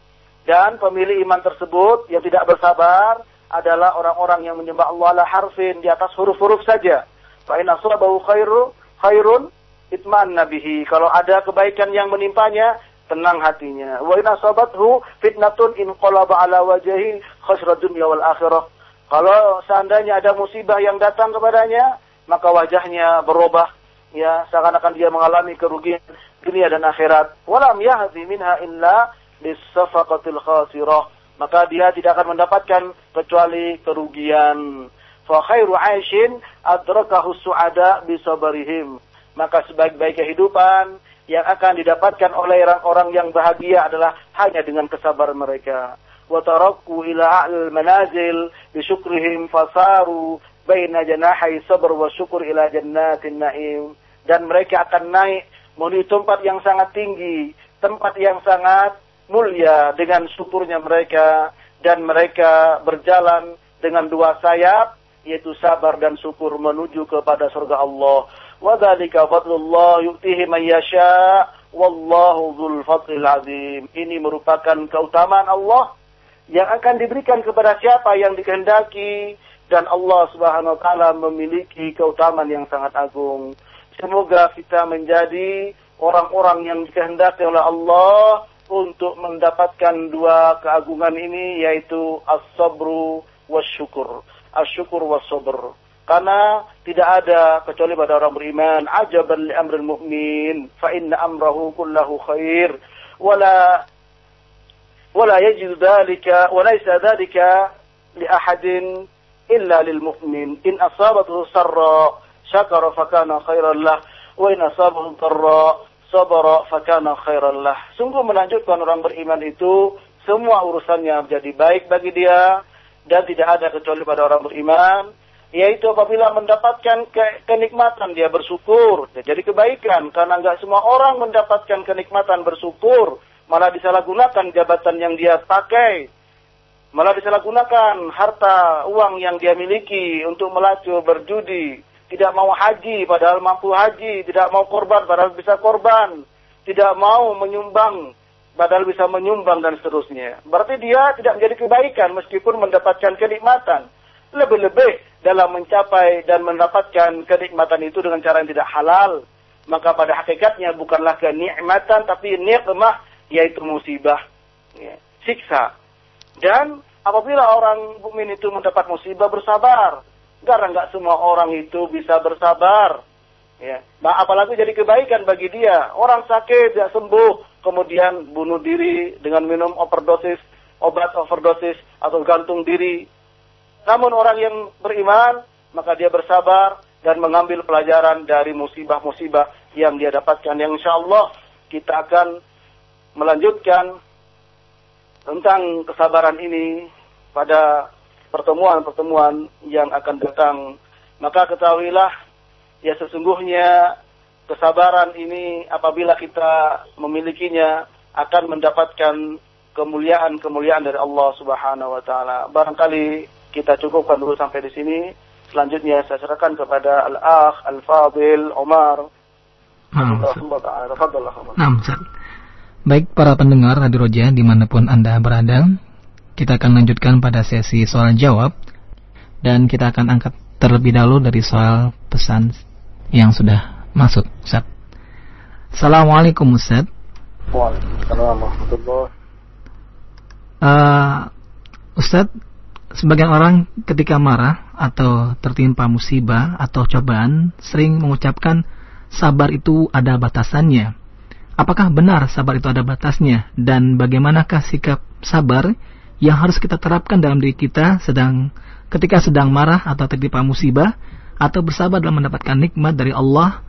S1: Dan pemilik iman tersebut yang tidak bersabar adalah orang-orang yang menyembah Allah ala harfin di atas huruf-huruf saja. Fa in asabahu khairu khairun itman nabihi. Kalau ada kebaikan yang menimpanya, tenang hatinya. Wa in asabathu fitnatun in qalaba ala wajhi khasra dunya wal akhirah. Kalau seandainya ada musibah yang datang kepadanya, maka wajahnya berubah ya seakan-akan dia mengalami kerugian dunia dan akhirat. Walam yahdi minha illa bisafaqatil khasirah maka dia tidak akan mendapatkan kecuali kerugian. Fa khairu 'aishin adrakahu su'ada bisabarihim. Maka sebaik-baik kehidupan yang akan didapatkan oleh orang-orang yang bahagia adalah hanya dengan kesabaran mereka. Wa tarakku ila a'l manazil bi syukrihim fasaru baina janahi sabr wa syukur ila jannatin na'im. Dan mereka akan naik menuju tempat yang sangat tinggi, tempat yang sangat mulia dengan syukurnya mereka dan mereka berjalan dengan dua sayap yaitu sabar dan syukur menuju kepada surga Allah. Wa dzalika fadlullah yu'tihi man yasha wallahu dzul fadlil azim. Ini merupakan keutamaan Allah yang akan diberikan kepada siapa yang dikehendaki dan Allah Subhanahu wa taala memiliki keutamaan yang sangat agung. Semoga kita menjadi orang-orang yang dikehendaki oleh Allah untuk mendapatkan dua keagungan ini yaitu as-sabru wasyukur. As-syukur was-sabr. Karena tidak ada kecuali pada orang beriman ajaban li amril mu'min fa inna amrahu kullahu khair wala wala yajidu dhalika wa laysa dhalika li ahadin illa lil mu'min in asabathu sarra syakara fakana khairan lah wa in asabathu dharra sabara fakana khairan lah. Sungguh melanjutkan orang beriman itu semua urusannya menjadi baik bagi dia dan tidak ada kecuali pada orang beriman yaitu apabila mendapatkan ke kenikmatan dia bersyukur. Jadi kebaikan karena nggak semua orang mendapatkan kenikmatan bersyukur. Malah disalahgunakan jabatan yang dia pakai. Malah disalahgunakan harta uang yang dia miliki untuk melacur berjudi tidak mau haji padahal mampu haji, tidak mau korban padahal bisa korban, tidak mau menyumbang padahal bisa menyumbang dan seterusnya. Berarti dia tidak menjadi kebaikan meskipun mendapatkan kenikmatan. Lebih-lebih dalam mencapai dan mendapatkan kenikmatan itu dengan cara yang tidak halal. Maka pada hakikatnya bukanlah kenikmatan tapi nikmah yaitu musibah. Ya, siksa. Dan apabila orang mukmin itu mendapat musibah bersabar, karena nggak semua orang itu bisa bersabar. Ya. Nah, apalagi jadi kebaikan bagi dia. Orang sakit tidak sembuh, kemudian bunuh diri dengan minum overdosis, obat overdosis atau gantung diri. Namun orang yang beriman, maka dia bersabar dan mengambil pelajaran dari musibah-musibah yang dia dapatkan. Yang insya Allah kita akan melanjutkan tentang kesabaran ini pada pertemuan-pertemuan yang akan datang. Maka ketahuilah ya sesungguhnya kesabaran ini apabila kita memilikinya akan mendapatkan kemuliaan-kemuliaan dari Allah Subhanahu wa taala. Barangkali kita cukupkan dulu sampai di sini. Selanjutnya saya serahkan kepada Al-Akh Al-Fadil Omar.
S2: Nah, Baik para pendengar Radio Roja di mana pun Anda berada, kita akan lanjutkan pada sesi soal jawab dan kita akan angkat terlebih dahulu dari soal pesan yang sudah masuk, Ustaz. Assalamualaikum Ustaz. Waalaikumsalam warahmatullahi uh, Ustaz, sebagian orang ketika marah atau tertimpa musibah atau cobaan sering mengucapkan sabar itu ada batasannya. Apakah benar sabar itu ada batasnya dan bagaimanakah sikap sabar yang harus kita terapkan dalam diri kita sedang ketika sedang marah atau tertimpa musibah atau bersabar dalam mendapatkan nikmat dari Allah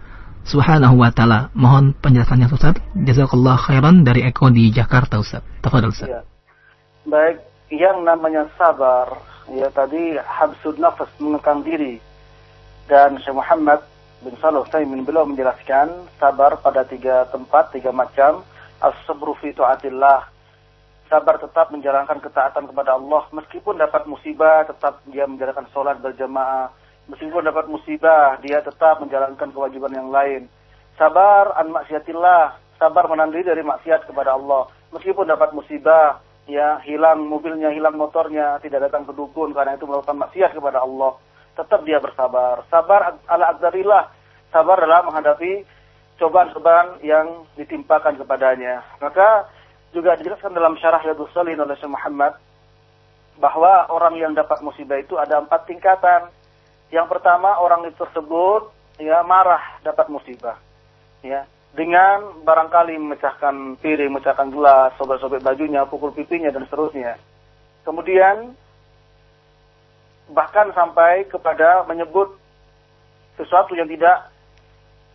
S2: Subhanahu wa taala. Mohon penjelasannya Ustaz. Jazakallah khairan dari Eko di Jakarta Ustaz. Tafadhol Ustaz. Ya.
S1: Baik, yang namanya sabar ya tadi habsud nafas mengekang diri Dan Syekh Muhammad bin Salih Taimin beliau menjelaskan sabar pada tiga tempat, tiga macam. As-sabru fi tu'atillah. Sabar tetap menjalankan ketaatan kepada Allah. Meskipun dapat musibah, tetap dia menjalankan sholat berjamaah. Meskipun dapat musibah, dia tetap menjalankan kewajiban yang lain. Sabar an maksiatillah. Sabar menandiri dari maksiat kepada Allah. Meskipun dapat musibah, ya hilang mobilnya, hilang motornya, tidak datang ke dukun karena itu melakukan maksiat kepada Allah. Tetap dia bersabar. Sabar ala aqdarillah. Sabar dalam menghadapi cobaan-cobaan yang ditimpakan kepadanya. Maka juga dijelaskan dalam syarah Yadus Salihin oleh Syekh Muhammad bahwa orang yang dapat musibah itu ada empat tingkatan. Yang pertama orang itu tersebut ya marah dapat musibah. Ya, dengan barangkali memecahkan piring, memecahkan gelas, sobek-sobek bajunya, pukul pipinya dan seterusnya. Kemudian bahkan sampai kepada menyebut sesuatu yang tidak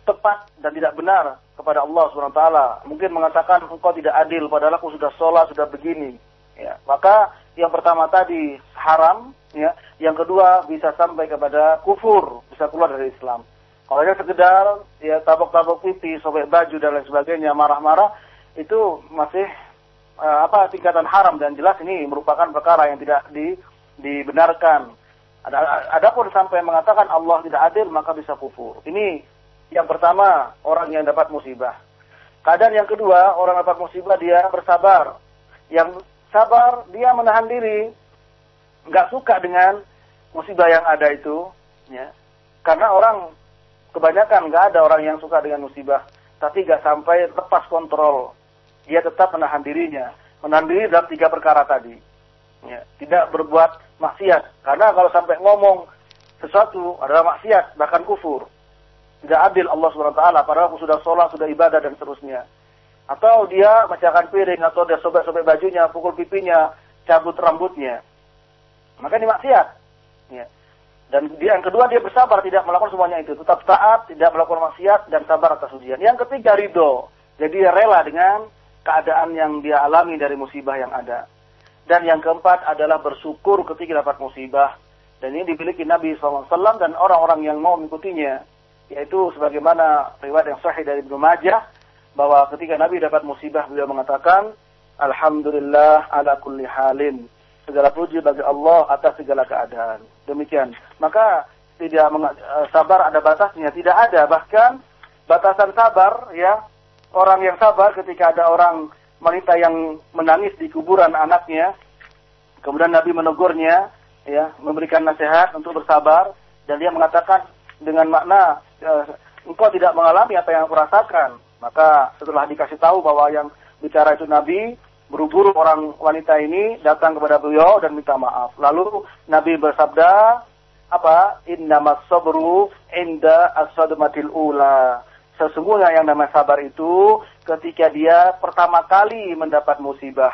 S1: tepat dan tidak benar kepada Allah Subhanahu taala. Mungkin mengatakan engkau tidak adil padahal aku sudah sholat, sudah begini. Ya, maka yang pertama tadi haram, ya. Yang kedua bisa sampai kepada kufur, bisa keluar dari Islam. Kalau dia sekedar ya tabok-tabok pipi, sobek baju dan lain sebagainya, marah-marah, itu masih uh, apa tingkatan haram dan jelas ini merupakan perkara yang tidak di, dibenarkan. Ada adapun sampai mengatakan Allah tidak adil maka bisa kufur. Ini yang pertama, orang yang dapat musibah. Keadaan yang kedua, orang dapat musibah dia bersabar. Yang sabar, dia menahan diri. Nggak suka dengan musibah yang ada itu. Ya. Karena orang, kebanyakan nggak ada orang yang suka dengan musibah. Tapi nggak sampai lepas kontrol. Dia tetap menahan dirinya. Menahan diri dalam tiga perkara tadi. Ya. Tidak berbuat maksiat. Karena kalau sampai ngomong sesuatu adalah maksiat, bahkan kufur tidak adil Allah SWT, padahal aku sudah sholat, sudah ibadah dan seterusnya. Atau dia macamkan piring, atau dia sobek-sobek bajunya, pukul pipinya, cabut rambutnya. Maka ini maksiat. Ya. Dan dia, yang kedua dia bersabar, tidak melakukan semuanya itu. Tetap taat, tidak melakukan maksiat, dan sabar atas ujian. Yang ketiga ridho. Jadi dia rela dengan keadaan yang dia alami dari musibah yang ada. Dan yang keempat adalah bersyukur ketika dapat musibah. Dan ini dimiliki Nabi SAW dan orang-orang yang mau mengikutinya yaitu sebagaimana riwayat yang sahih dari Ibnu Majah bahwa ketika Nabi dapat musibah beliau mengatakan alhamdulillah ala kulli halin. Segala puji bagi Allah atas segala keadaan. Demikian. Maka tidak eh, sabar ada batasnya. Tidak ada. Bahkan batasan sabar ya. Orang yang sabar ketika ada orang wanita yang menangis di kuburan anaknya kemudian Nabi menegurnya ya memberikan nasihat untuk bersabar dan dia mengatakan dengan makna uh, engkau tidak mengalami apa yang aku rasakan. Maka setelah dikasih tahu bahwa yang bicara itu Nabi, buru-buru orang wanita ini datang kepada beliau dan minta maaf. Lalu Nabi bersabda, apa? Innamas sabru inda as-sadmatil ula. Sesungguhnya yang namanya sabar itu ketika dia pertama kali mendapat musibah.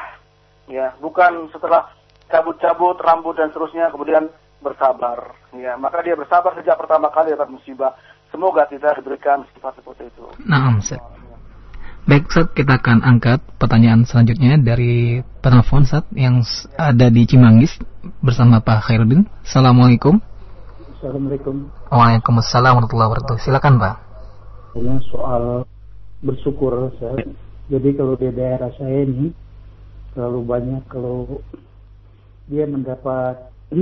S1: Ya, bukan setelah cabut-cabut rambut dan seterusnya kemudian bersabar. Ya, maka dia bersabar sejak pertama kali dapat musibah. Semoga kita diberikan sifat seperti itu.
S2: Nah, Ustaz. Baik, Ustaz, kita akan angkat pertanyaan selanjutnya dari penelpon Ustaz yang ada di Cimanggis bersama Pak Khairuddin. Assalamualaikum.
S3: Assalamualaikum.
S2: Waalaikumsalam warahmatullahi wabarakatuh. Silakan, Pak.
S3: Ini soal bersyukur saya. Jadi kalau di daerah saya ini terlalu banyak kalau dia mendapat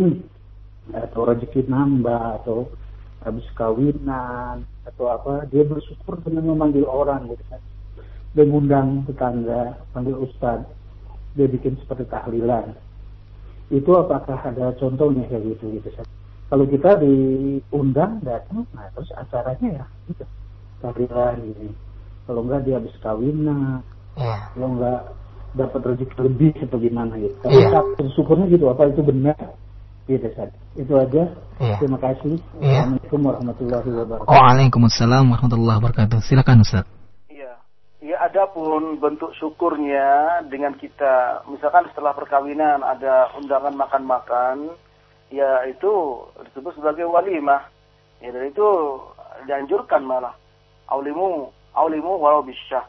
S3: atau rezeki nambah atau habis kawinan atau apa dia bersyukur dengan memanggil orang gitu kan. Dia ngundang tetangga panggil ustad dia bikin seperti tahlilan. Itu apakah ada contohnya kayak gitu gitu kan kalau kita diundang datang nah terus acaranya ya gitu. Tahlilan gitu kalau enggak dia habis kawinan. Yeah. kalau enggak dapat rezeki lebih atau gimana gitu. Tapi yeah. bersyukurnya gitu apa itu benar Iya, Ustaz. Itu aja. Iya. Terima kasih. Iya. Assalamualaikum warahmatullahi wabarakatuh.
S2: Waalaikumsalam warahmatullahi wabarakatuh. Silakan Ustaz.
S1: Iya. Ya, ada pun bentuk syukurnya dengan kita, misalkan setelah perkawinan ada undangan makan-makan, ya itu disebut sebagai walimah. Ya, dan itu dianjurkan malah. Aulimu, aulimu walau bisyah.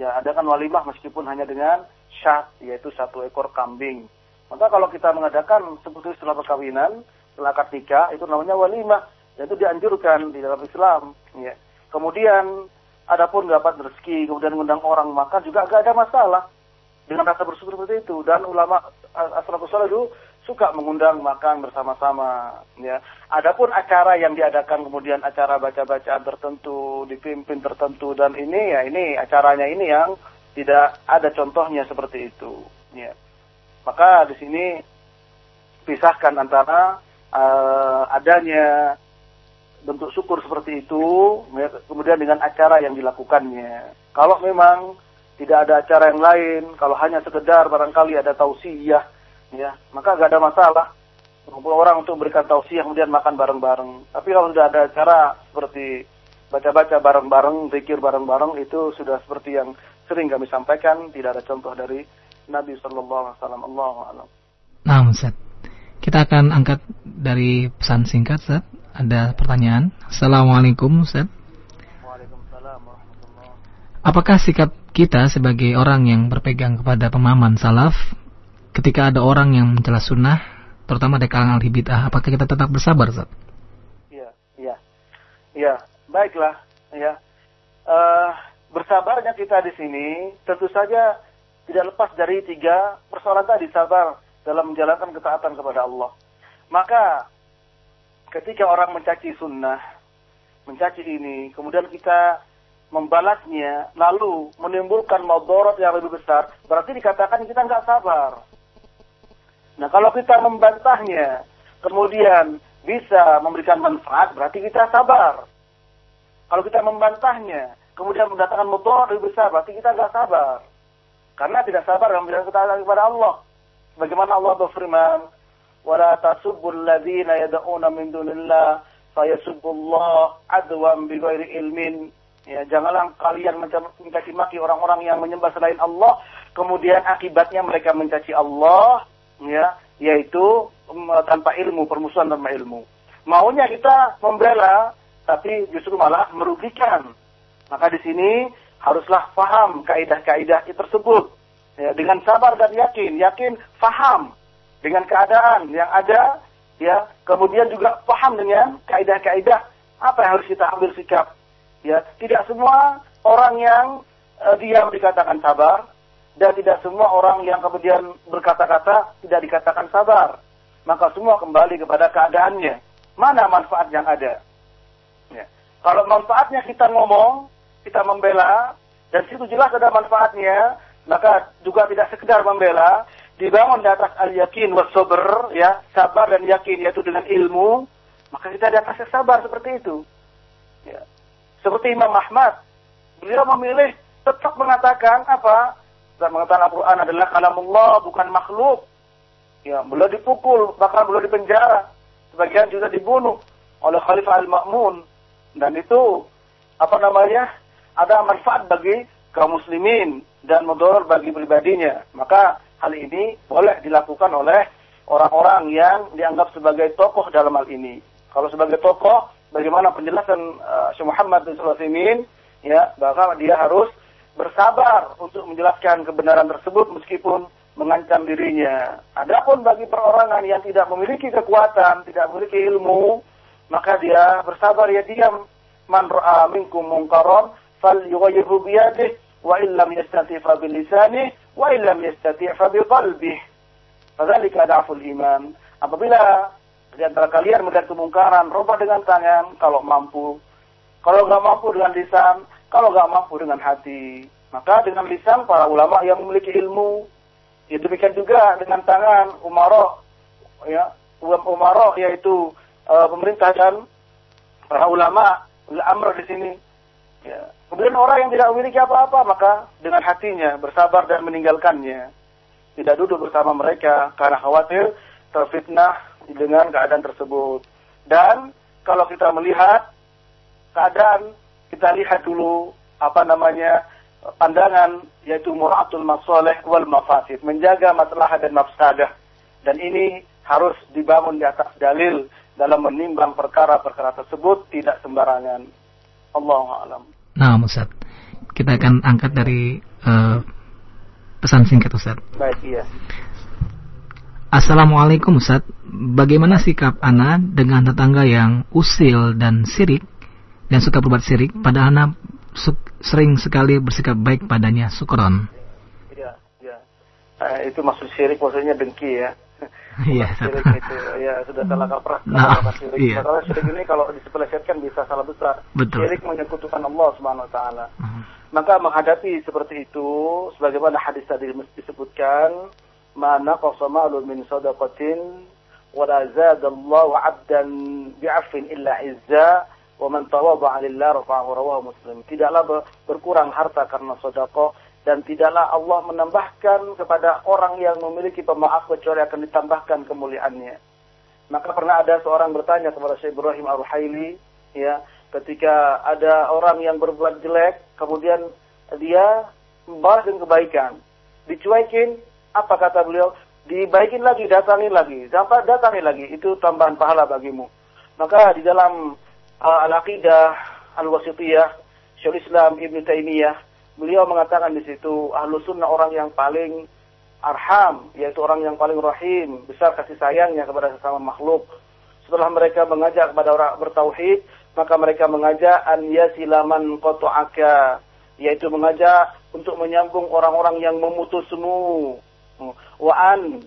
S1: Ya, ada kan walimah meskipun hanya dengan syah, yaitu satu ekor kambing maka kalau kita mengadakan seperti setelah perkawinan, setelah nikah, itu namanya walimah. Dan itu dianjurkan di dalam Islam. Ya. Kemudian, adapun dapat rezeki, kemudian mengundang orang makan juga gak ada masalah dengan rasa bersyukur seperti itu. Dan ulama as-salafus dulu suka mengundang makan bersama-sama ya. Adapun acara yang diadakan kemudian acara baca-bacaan tertentu, dipimpin tertentu dan ini ya ini acaranya ini yang tidak ada contohnya seperti itu ya. Maka di sini pisahkan antara uh, adanya bentuk syukur seperti itu ya, kemudian dengan acara yang dilakukannya. Kalau memang tidak ada acara yang lain, kalau hanya sekedar barangkali ada tausiah ya maka gak ada masalah mengumpul orang untuk memberikan tausiah kemudian makan bareng-bareng. Tapi kalau sudah ada cara seperti baca-baca bareng-bareng, zikir bareng-bareng itu sudah seperti yang sering kami sampaikan, tidak ada contoh dari Nabi Shallallahu Alaihi Wasallam. Allah alam.
S2: Nah, Ustaz. Kita akan angkat dari pesan singkat, Ustaz. Ada pertanyaan. Assalamualaikum, Ustaz. Waalaikumsalam Apakah sikap kita sebagai orang yang berpegang kepada pemahaman salaf ketika ada orang yang mencela sunnah, terutama dari kalangan ahli bid'ah, apakah kita tetap bersabar, Zat?
S1: Iya, iya. Iya, baiklah, ya. Uh, bersabarnya kita di sini tentu saja tidak lepas dari tiga persoalan tadi, sabar dalam menjalankan ketaatan kepada Allah. Maka ketika orang mencaci sunnah, mencaci ini, kemudian kita membalasnya, lalu menimbulkan maudorot yang lebih besar, berarti dikatakan kita nggak sabar. Nah kalau kita membantahnya, kemudian bisa memberikan manfaat, berarti kita sabar. Kalau kita membantahnya, kemudian mendatangkan motor lebih besar, berarti kita nggak sabar. Karena tidak sabar dalam menjalankan ketaatan kepada Allah. Bagaimana Allah berfirman, وَلَا تَسُبُّ الَّذِينَ يَدَعُونَ مِن دُونِ اللَّهِ فَيَسُبُّ اللَّهِ عَدْوًا بِغَيْرِ إِلْمٍ Ya, janganlah kalian mencaci maki orang-orang yang menyembah selain Allah, kemudian akibatnya mereka mencaci Allah, ya yaitu um, tanpa ilmu permusuhan tanpa ilmu maunya kita membela tapi justru malah merugikan maka di sini haruslah paham kaidah-kaidah tersebut ya, dengan sabar dan yakin yakin paham dengan keadaan yang ada ya kemudian juga paham dengan kaidah-kaidah apa yang harus kita ambil sikap ya tidak semua orang yang uh, diam dikatakan sabar dan tidak semua orang yang kemudian berkata-kata tidak dikatakan sabar. Maka semua kembali kepada keadaannya. Mana manfaat yang ada? Ya. Kalau manfaatnya kita ngomong, kita membela, dan situ jelas ada manfaatnya, maka juga tidak sekedar membela, dibangun di atas al-yakin was-sober, ya, sabar dan yakin, yaitu dengan ilmu, maka kita di atas sabar seperti itu. Ya. Seperti Imam Ahmad, beliau memilih tetap mengatakan apa? dan mengatakan Al-Quran adalah kalamullah bukan makhluk. Ya, beliau dipukul, bahkan beliau dipenjara. Sebagian juga dibunuh oleh Khalifah Al-Ma'mun. Dan itu, apa namanya, ada manfaat bagi kaum muslimin dan mudor bagi pribadinya. Maka hal ini boleh dilakukan oleh orang-orang yang dianggap sebagai tokoh dalam hal ini. Kalau sebagai tokoh, bagaimana penjelasan uh, Syekh Muhammad bin Sulaiman ya, bahwa dia harus bersabar untuk menjelaskan kebenaran tersebut meskipun mengancam dirinya. Adapun bagi perorangan yang tidak memiliki kekuatan, tidak memiliki ilmu, maka dia bersabar ya diam. Man ra'a minkum munkaran falyughayyirhu biyadihi wa illam yastati' fa bilisanihi wa illam yastati' fa biqalbihi. Fadzalika. Apabila di antara kalian melihat kemungkaran, robah dengan tangan kalau mampu. Kalau nggak mampu dengan lisan, kalau nggak mampu dengan hati, maka dengan lisan para ulama yang memiliki ilmu, ya demikian juga dengan tangan umaro, ya umaro yaitu uh, pemerintah dan para ulama amr di sini. Ya. Kemudian orang yang tidak memiliki apa-apa, maka dengan hatinya bersabar dan meninggalkannya. Tidak duduk bersama mereka karena khawatir terfitnah dengan keadaan tersebut. Dan kalau kita melihat keadaan kita lihat dulu apa namanya pandangan yaitu muratul masoleh wal mafasid, menjaga masalah dan mafsadah. Dan ini harus dibangun di atas dalil dalam menimbang perkara-perkara tersebut tidak sembarangan. Allah alam.
S2: Nah, Ustaz. Kita akan angkat dari uh, pesan singkat Ustaz.
S1: Baik, iya.
S2: Assalamualaikum Ustaz. bagaimana sikap Ana dengan tetangga yang usil dan sirik dan suka berbuat sirik, pada Ana sering sekali bersikap baik padanya, sukron.
S1: Iya, iya. Eh, itu maksud sirik maksudnya dengki ya.
S2: Iya.
S1: Syirik itu ya sudah salah kaprah.
S2: Nah,
S1: syirik.
S2: iya.
S1: Karena syirik ini kalau disepelesetkan bisa salah besar.
S2: Betul.
S1: Syirik menyekutukan Allah Subhanahu wa taala.
S2: Hmm.
S1: Maka menghadapi seperti itu sebagaimana hadis tadi disebutkan, mana qasama min sadaqatin wa la zadallahu 'abdan bi'afin illa izza wa man tawadha'a lillah rafa'ahu rawahu muslim. Tidaklah berkurang harta karena sedekah dan tidaklah Allah menambahkan kepada orang yang memiliki pemaaf kecuali akan ditambahkan kemuliaannya. Maka pernah ada seorang bertanya kepada Syekh Ibrahim Ar-Ruhaili, ya, ketika ada orang yang berbuat jelek, kemudian dia membalas dengan kebaikan. Dicuekin, apa kata beliau? Dibaikin lagi, datangi lagi, sampai datangi lagi, itu tambahan pahala bagimu. Maka di dalam uh, Al-Aqidah Al-Wasitiyah, Syaikhul Islam Ibn Taimiyah beliau mengatakan di situ ahlu sunnah orang yang paling arham, yaitu orang yang paling rahim, besar kasih sayangnya kepada sesama makhluk. Setelah mereka mengajak kepada orang bertauhid, maka mereka mengajak an yasilaman qata'aka, yaitu mengajak untuk menyambung orang-orang yang memutusmu. Wa an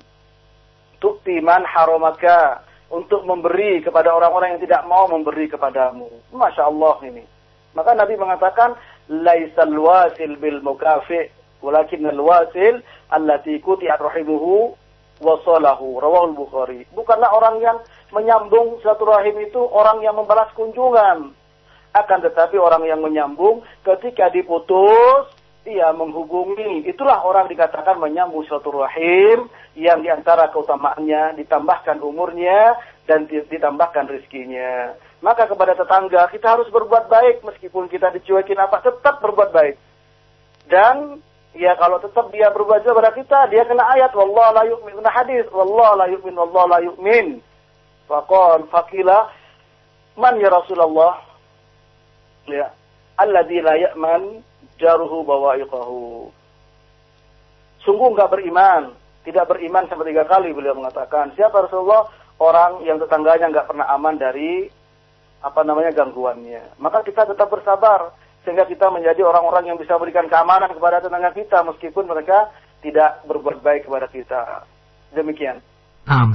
S1: tu'ti man haramaka, untuk memberi kepada orang-orang yang tidak mau memberi kepadamu. Masya Allah ini. Maka Nabi mengatakan, laisal wasil bil mukafi walakin al wasil allati kuti'at rahimuhu wasalahu rawahul bukhari. Bukanlah orang yang menyambung rahim itu orang yang membalas kunjungan. Akan tetapi orang yang menyambung ketika diputus ia menghubungi. Itulah orang dikatakan menyambung rahim yang di antara keutamaannya ditambahkan umurnya dan ditambahkan rizkinya maka kepada tetangga kita harus berbuat baik meskipun kita dicuekin apa tetap berbuat baik. Dan ya kalau tetap dia berbuat jahat pada kita dia kena ayat wallah la yu'min kena hadis wallah la yu'min wallah la yu'min. Faqal faqila man ya Rasulullah ya alladzi la ya'man jaruhu bawa'iqahu. Sungguh enggak beriman, tidak beriman sampai tiga kali beliau mengatakan. Siapa Rasulullah? Orang yang tetangganya enggak pernah aman dari apa namanya gangguannya. Maka kita tetap bersabar sehingga kita menjadi orang-orang yang bisa berikan keamanan kepada tetangga kita meskipun mereka tidak berbuat baik kepada kita. Demikian.
S2: Nah,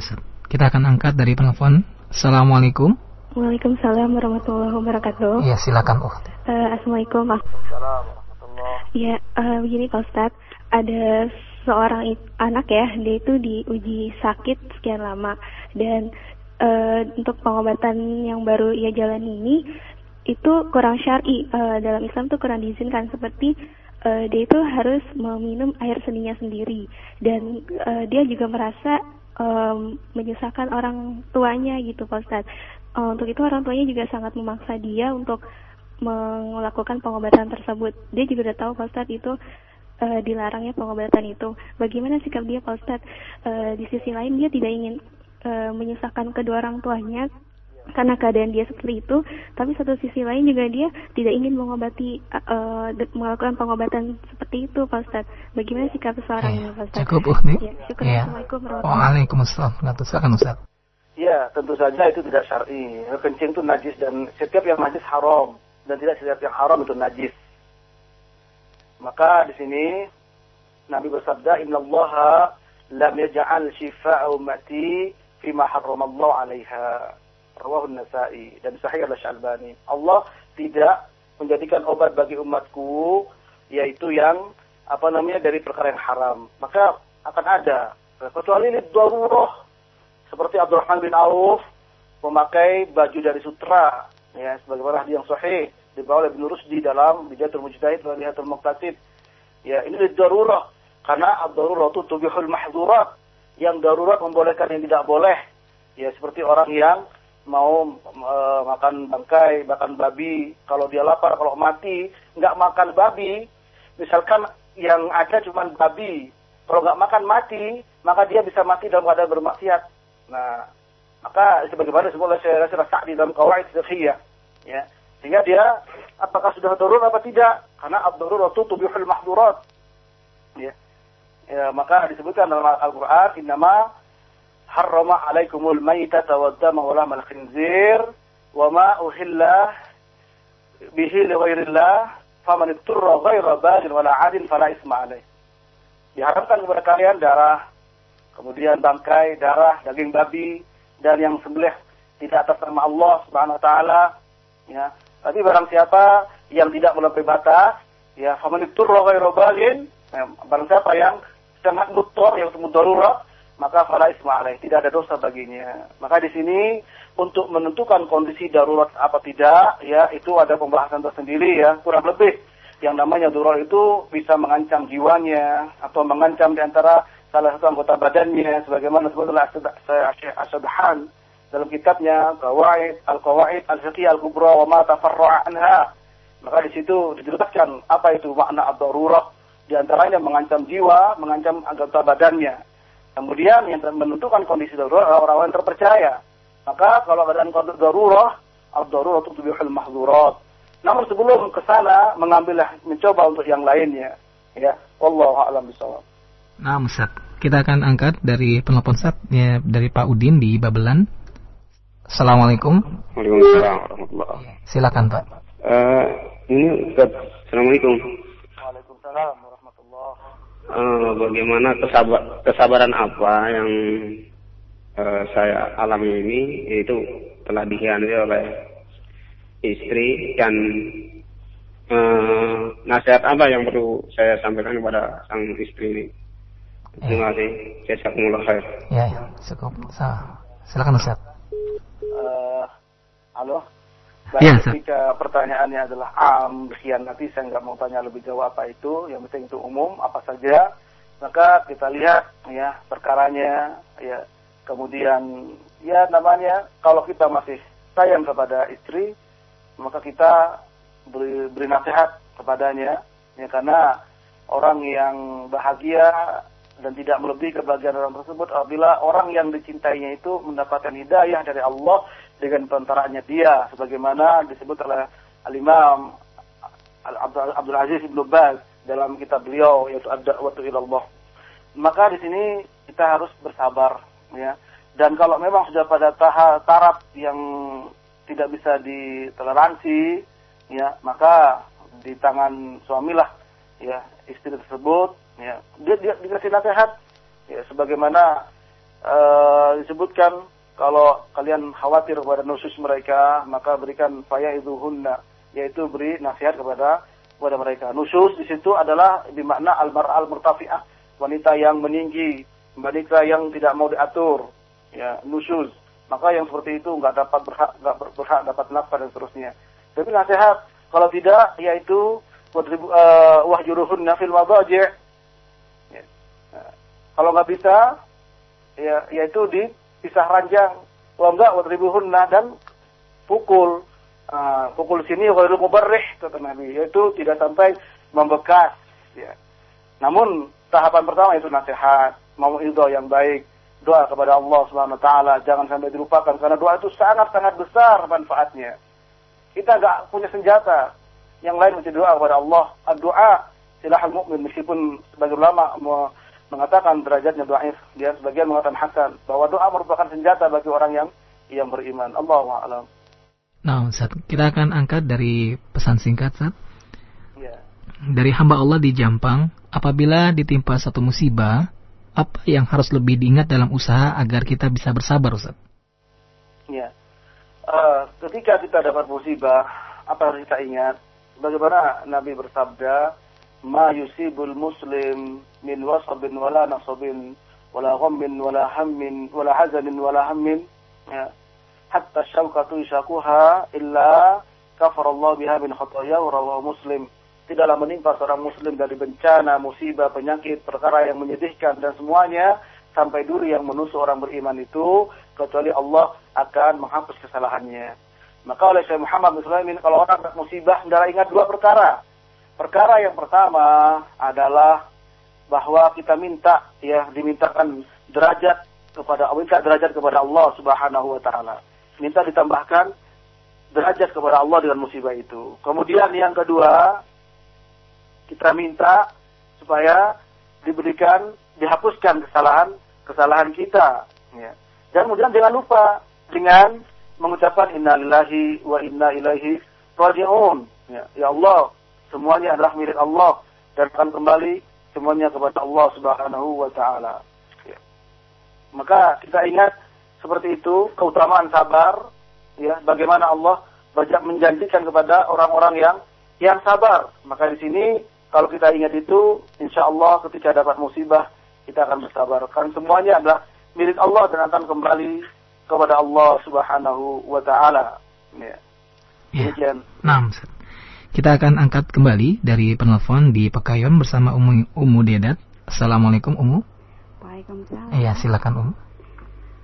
S2: Kita akan angkat dari penelpon. Assalamualaikum.
S4: Waalaikumsalam warahmatullahi wabarakatuh.
S2: Iya, silakan, Uh.
S4: Uh, Assalamualaikum.
S1: Waalaikumsalam warahmatullahi.
S4: Ya, uh, begini Pak Ustadz, ada seorang anak ya, dia itu diuji sakit sekian lama dan uh, untuk pengobatan yang baru ia jalani ini itu kurang syar'i uh, dalam Islam tuh kurang diizinkan seperti uh, dia itu harus meminum air seninya sendiri dan uh, dia juga merasa um, menyusahkan orang tuanya gitu Pak Ustaz. Uh, untuk itu orang tuanya juga sangat memaksa dia untuk melakukan pengobatan tersebut. Dia juga udah tahu Pak Ustaz itu dilarangnya pengobatan itu. Bagaimana sikap dia Pak Ustaz? Uh, di sisi lain dia tidak ingin e, menyusahkan kedua orang tuanya karena keadaan dia seperti itu, tapi satu sisi lain juga dia tidak ingin mengobati uh, melakukan pengobatan seperti itu, Pak Ustaz. Bagaimana sikap seseorang
S2: ya,
S4: ini, Pak Ustaz?
S2: Cukup, nih. Ya,
S4: syukur. Ya. Assalamualaikum
S2: Waalaikumsalam. Silakan Ustaz.
S1: Ya, tentu saja itu tidak syar'i. Kencing itu najis dan setiap yang najis haram dan tidak setiap yang haram itu najis. Maka di sini Nabi bersabda, "Inna Allah lam yaj'al shifa'a ummati fima harramallahu 'alaiha. Rawahu nasai dan sahih al-Syalbani. Allah tidak menjadikan obat bagi umatku yaitu yang apa namanya dari perkara yang haram. Maka akan ada kecuali ini darurah seperti Abdurrahman bin Auf memakai baju dari sutra ya sebagaimana hadis yang sahih dibawa oleh Ibnu Rusdi dalam Bijatul Mujtahid wa Nihatul Muqtasid. Ya, ini darurah karena ad-darurah itu tubihul mahzurat yang darurat membolehkan yang tidak boleh. Ya seperti orang yang mau e, makan bangkai, makan babi, kalau dia lapar, kalau mati, nggak makan babi, misalkan yang ada cuma babi, kalau nggak makan mati, maka dia bisa mati dalam keadaan bermaksiat. Nah, maka sebagaimana sebuah saya rasa di dalam kawaid fiqhiyah, ya. Sehingga dia apakah sudah darurat apa tidak? Karena ad-daruratu tubihul mahdurat. Ya ya, maka disebutkan dalam Al-Quran, innama harrama alaikumul maitata waddama wa lahmal khinzir wa ma uhilla bihi li ghairillah faman itturra ghaira bagin wala adin fala isma alaih. Diharamkan kepada kalian darah, kemudian bangkai, darah, daging babi, dan yang sembelih tidak atas nama Allah Subhanahu wa taala, ya. Tapi barang siapa yang tidak melampaui batas, ya, faman itturra ghaira bagin, ya, barang siapa yang sangat mutor yang semut darurat, maka fala isma alaih, tidak ada dosa baginya. Maka di sini untuk menentukan kondisi darurat apa tidak, ya itu ada pembahasan tersendiri ya, kurang lebih yang namanya darurat itu bisa mengancam jiwanya atau mengancam di antara salah satu anggota badannya sebagaimana Syekh Asyadhan dalam kitabnya Qawaid Al-Qawaid Al-Fiqh Al-Kubra wa ma tafarra'a anha. Maka di situ dijelaskan apa itu makna ad-darurat di antaranya mengancam jiwa, mengancam anggota badannya. Kemudian yang menentukan kondisi darurat orang-orang yang terpercaya. Maka kalau keadaan darurat, ad-darurat tubihul mahzurat. Namun sebelum ke sana mengambil mencoba untuk yang lainnya. Ya, wallahu a'lam bishawab.
S2: Nah, Ustaz. Kita akan angkat dari penelpon Ustaz ya, dari Pak Udin di Babelan. Assalamualaikum.
S5: Waalaikumsalam warahmatullahi
S2: Silakan, Pak.
S5: Uh, ini Ustaz. Assalamualaikum.
S1: Waalaikumsalam
S5: Uh, bagaimana kesabar kesabaran apa yang uh, saya alami ini yaitu telah dikhianati oleh istri dan uh, nasihat apa yang perlu saya sampaikan kepada sang istri ini. Terima kasih. Jazakumullah khair.
S2: Ya, ya, cukup. Silakan Ustaz.
S1: Uh, halo.
S2: Ya,
S1: Baik,
S2: Ustaz.
S1: ketika pertanyaannya adalah am, nanti saya nggak mau tanya lebih jauh apa itu, yang penting itu umum, apa saja, maka kita lihat ya perkaranya, ya. Kemudian ya namanya kalau kita masih sayang kepada istri, maka kita beri, beri nasihat kepadanya, ya karena orang yang bahagia dan tidak melebihi kebahagiaan orang tersebut apabila orang yang dicintainya itu mendapatkan hidayah dari Allah dengan pentaraannya dia sebagaimana disebut oleh Al-Imam Al- Abdul Aziz Ibnu Baz dalam kitab beliau yaitu Ad-Da'watu Ilallah. Maka di sini kita harus bersabar ya. Dan kalau memang sudah pada tahap taraf yang tidak bisa ditoleransi ya, maka di tangan suamilah ya istri tersebut ya dia, dia dikasih nasihat ya sebagaimana uh, disebutkan kalau kalian khawatir kepada nusus mereka maka berikan fayaiduhunna yaitu beri nasihat kepada kepada mereka. Nusus di situ adalah dimakna al murtafi'ah wanita yang meninggi wanita yang tidak mau diatur ya nusus. Maka yang seperti itu nggak dapat berhak nggak berhak dapat nafkah dan seterusnya. Tapi nasihat kalau tidak yaitu uh, wahjuruhunna fil madaji' ya. Nah, kalau nggak bisa ya yaitu dipisah ranjang. Enggak wadribuhunna dan pukul uh, pukul sini ghairu mubarrih kata Nabi. Yaitu tidak sampai membekas ya. Namun tahapan pertama itu nasihat mau ildo yang baik doa kepada Allah Subhanahu wa taala jangan sampai dilupakan karena doa itu sangat-sangat besar manfaatnya. Kita nggak punya senjata yang lain mencari doa kepada Allah. Doa silahal mukmin meskipun sebagai ulama mengatakan derajatnya dhaif dia sebagian mengatakan hasan bahwa doa merupakan senjata bagi orang yang yang beriman. Allah alam.
S2: Nah, Ustaz, kita akan angkat dari pesan singkat, Ustaz.
S1: ya.
S2: Dari hamba Allah di Jampang, apabila ditimpa satu musibah, apa yang harus lebih diingat dalam usaha agar kita bisa bersabar, Ustaz?
S1: ya. Eh, ketika kita dapat musibah apa yang harus kita ingat? Bagaimana Nabi bersabda ma yusibul muslim min wasabin wala nasabin wala ghammin wala hammin wala hazanin wala hammin ya hatta syaukatu yashakuha illa kafarallahu biha min khataaya rawahu muslim tidaklah menimpa seorang muslim dari bencana, musibah, penyakit, perkara yang menyedihkan dan semuanya sampai duri yang menusuk orang beriman itu kecuali Allah akan menghapus kesalahannya. Maka oleh Syekh Muhammad bin Sulaiman kalau orang musibah hendaklah ingat dua perkara. Perkara yang pertama adalah bahwa kita minta ya dimintakan derajat kepada minta derajat kepada Allah Subhanahu wa taala. Minta ditambahkan derajat kepada Allah dengan musibah itu. Kemudian yang kedua, kita minta supaya diberikan dihapuskan kesalahan kesalahan kita Ya. Dan kemudian jangan lupa dengan mengucapkan innalillahi wa inna ilaihi raji'un. Ya, ya Allah, semuanya adalah milik Allah dan akan kembali semuanya kepada Allah Subhanahu wa taala. Ya. Maka kita ingat seperti itu keutamaan sabar ya bagaimana Allah banyak menjanjikan kepada orang-orang yang yang sabar. Maka di sini kalau kita ingat itu insya Allah ketika dapat musibah kita akan bersabar. Karena semuanya adalah milik Allah dan akan kembali kepada Allah Subhanahu wa taala. Ya.
S2: Ya. Nah, kita akan angkat kembali dari penelpon di Pekayon bersama Umu, Umu Dedat. Assalamualaikum Umu.
S6: Waalaikumsalam.
S2: Iya, silakan Umu.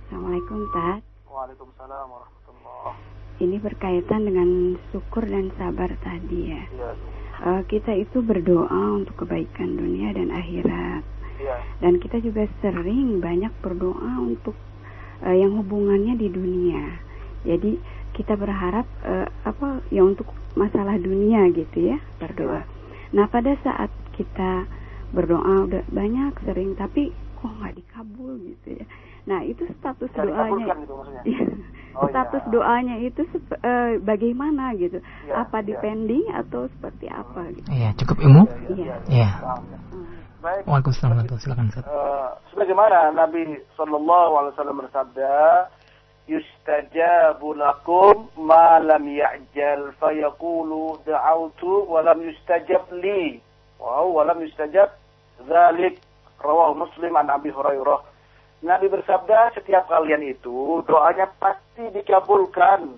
S6: Assalamualaikum Tad.
S1: Waalaikumsalam warahmatullahi
S6: Ini berkaitan dengan syukur dan sabar tadi ya.
S1: ya.
S6: Uh, kita itu berdoa untuk kebaikan dunia dan akhirat.
S1: Ya.
S6: Dan kita juga sering banyak berdoa untuk uh, yang hubungannya di dunia. Jadi kita berharap uh, apa ya untuk masalah dunia gitu ya berdoa. Nah pada saat kita berdoa udah banyak sering tapi kok nggak dikabul gitu ya. Nah itu status
S1: Ya,
S6: doanya.
S1: gitu maksudnya?
S6: Iya.
S1: Oh,
S6: status
S1: iya.
S6: doanya itu sep- eh, bagaimana gitu?
S1: Iya,
S6: apa
S1: iya.
S6: depending atau seperti apa gitu?
S2: Iya, cukup Umu?
S6: Iya.
S2: Iya.
S1: Paham, ya. Baik.
S2: Waalaikumsalam warahmatullahi Silakan Ustaz.
S1: Eh, sebagaimana Nabi Shallallahu Alaihi Wasallam bersabda, yustajabu lakum ma lam ya'jal fayaqulu da'autu wa lam yustajab li. Wow, wa lam yustajab dzalik rawahu Muslim an Abi Hurairah. Nabi bersabda, setiap kalian itu doanya pasti dikabulkan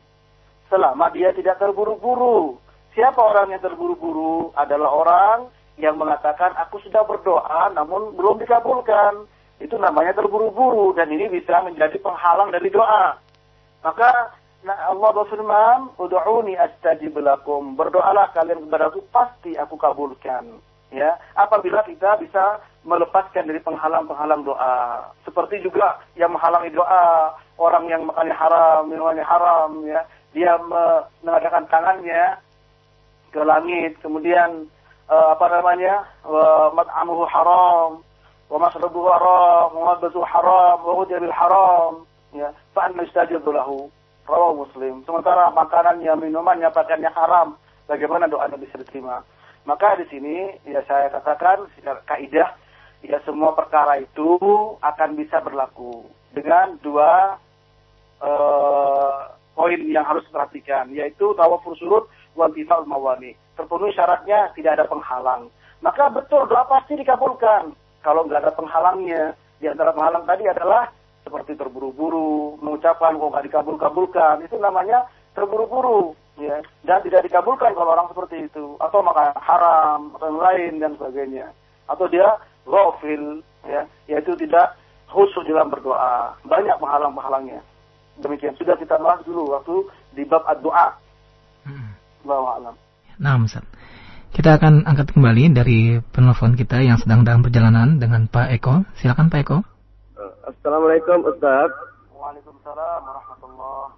S1: selama dia tidak terburu-buru. Siapa orang yang terburu-buru adalah orang yang mengatakan aku sudah berdoa namun belum dikabulkan. Itu namanya terburu-buru dan ini bisa menjadi penghalang dari doa. Maka nah, Allah berfirman, "Ud'uni astajib lakum." Berdoalah kalian kepadaku pasti aku kabulkan. Ya, apabila kita bisa melepaskan dari penghalang-penghalang doa. Seperti juga yang menghalangi doa, orang yang makannya haram, minumannya haram, ya, dia me- mengadakan tangannya ke langit, kemudian eh, apa namanya, wa mat'amuhu haram, malbasuhu haram, wa ghudhiya bil haram, ya, fa anna yustajabu lahu. Rawahu Muslim. Sementara makanannya, minumannya, pakaiannya haram, bagaimana doanya bisa diterima? Maka di sini ya saya katakan kaidah ya semua perkara itu akan bisa berlaku dengan dua eh, poin yang harus diperhatikan yaitu tawafur surut wal tifal mawani. Terpenuhi syaratnya tidak ada penghalang. Maka betul doa pasti dikabulkan. Kalau nggak ada penghalangnya, di antara penghalang tadi adalah seperti terburu-buru, mengucapkan kok nggak dikabul-kabulkan, itu namanya terburu-buru, ya. Dan tidak dikabulkan kalau orang seperti itu, atau makan haram atau yang lain dan sebagainya, atau dia ghafil, ya, yaitu tidak khusyuk dalam berdoa. Banyak penghalang-penghalangnya. Demikian sudah kita bahas dulu waktu di bab ad-doa.
S2: Hmm.
S1: Allahu a'lam.
S2: Nah, Ustaz. Kita akan angkat kembali dari penelpon kita yang sedang dalam perjalanan dengan Pak Eko. Silakan Pak Eko.
S7: Assalamualaikum Ustaz.
S1: Waalaikumsalam warahmatullahi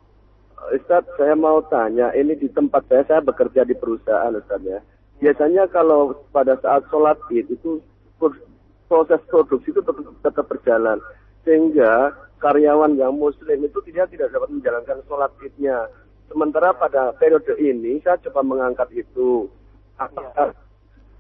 S7: Ustaz, saya mau tanya, ini di tempat saya, saya bekerja di perusahaan Ustaz ya. Biasanya kalau pada saat sholat id itu pro- proses produksi itu tetap, tetap berjalan. Sehingga karyawan yang muslim itu tidak tidak dapat menjalankan sholat idnya. Sementara pada periode ini saya coba mengangkat itu. Apakah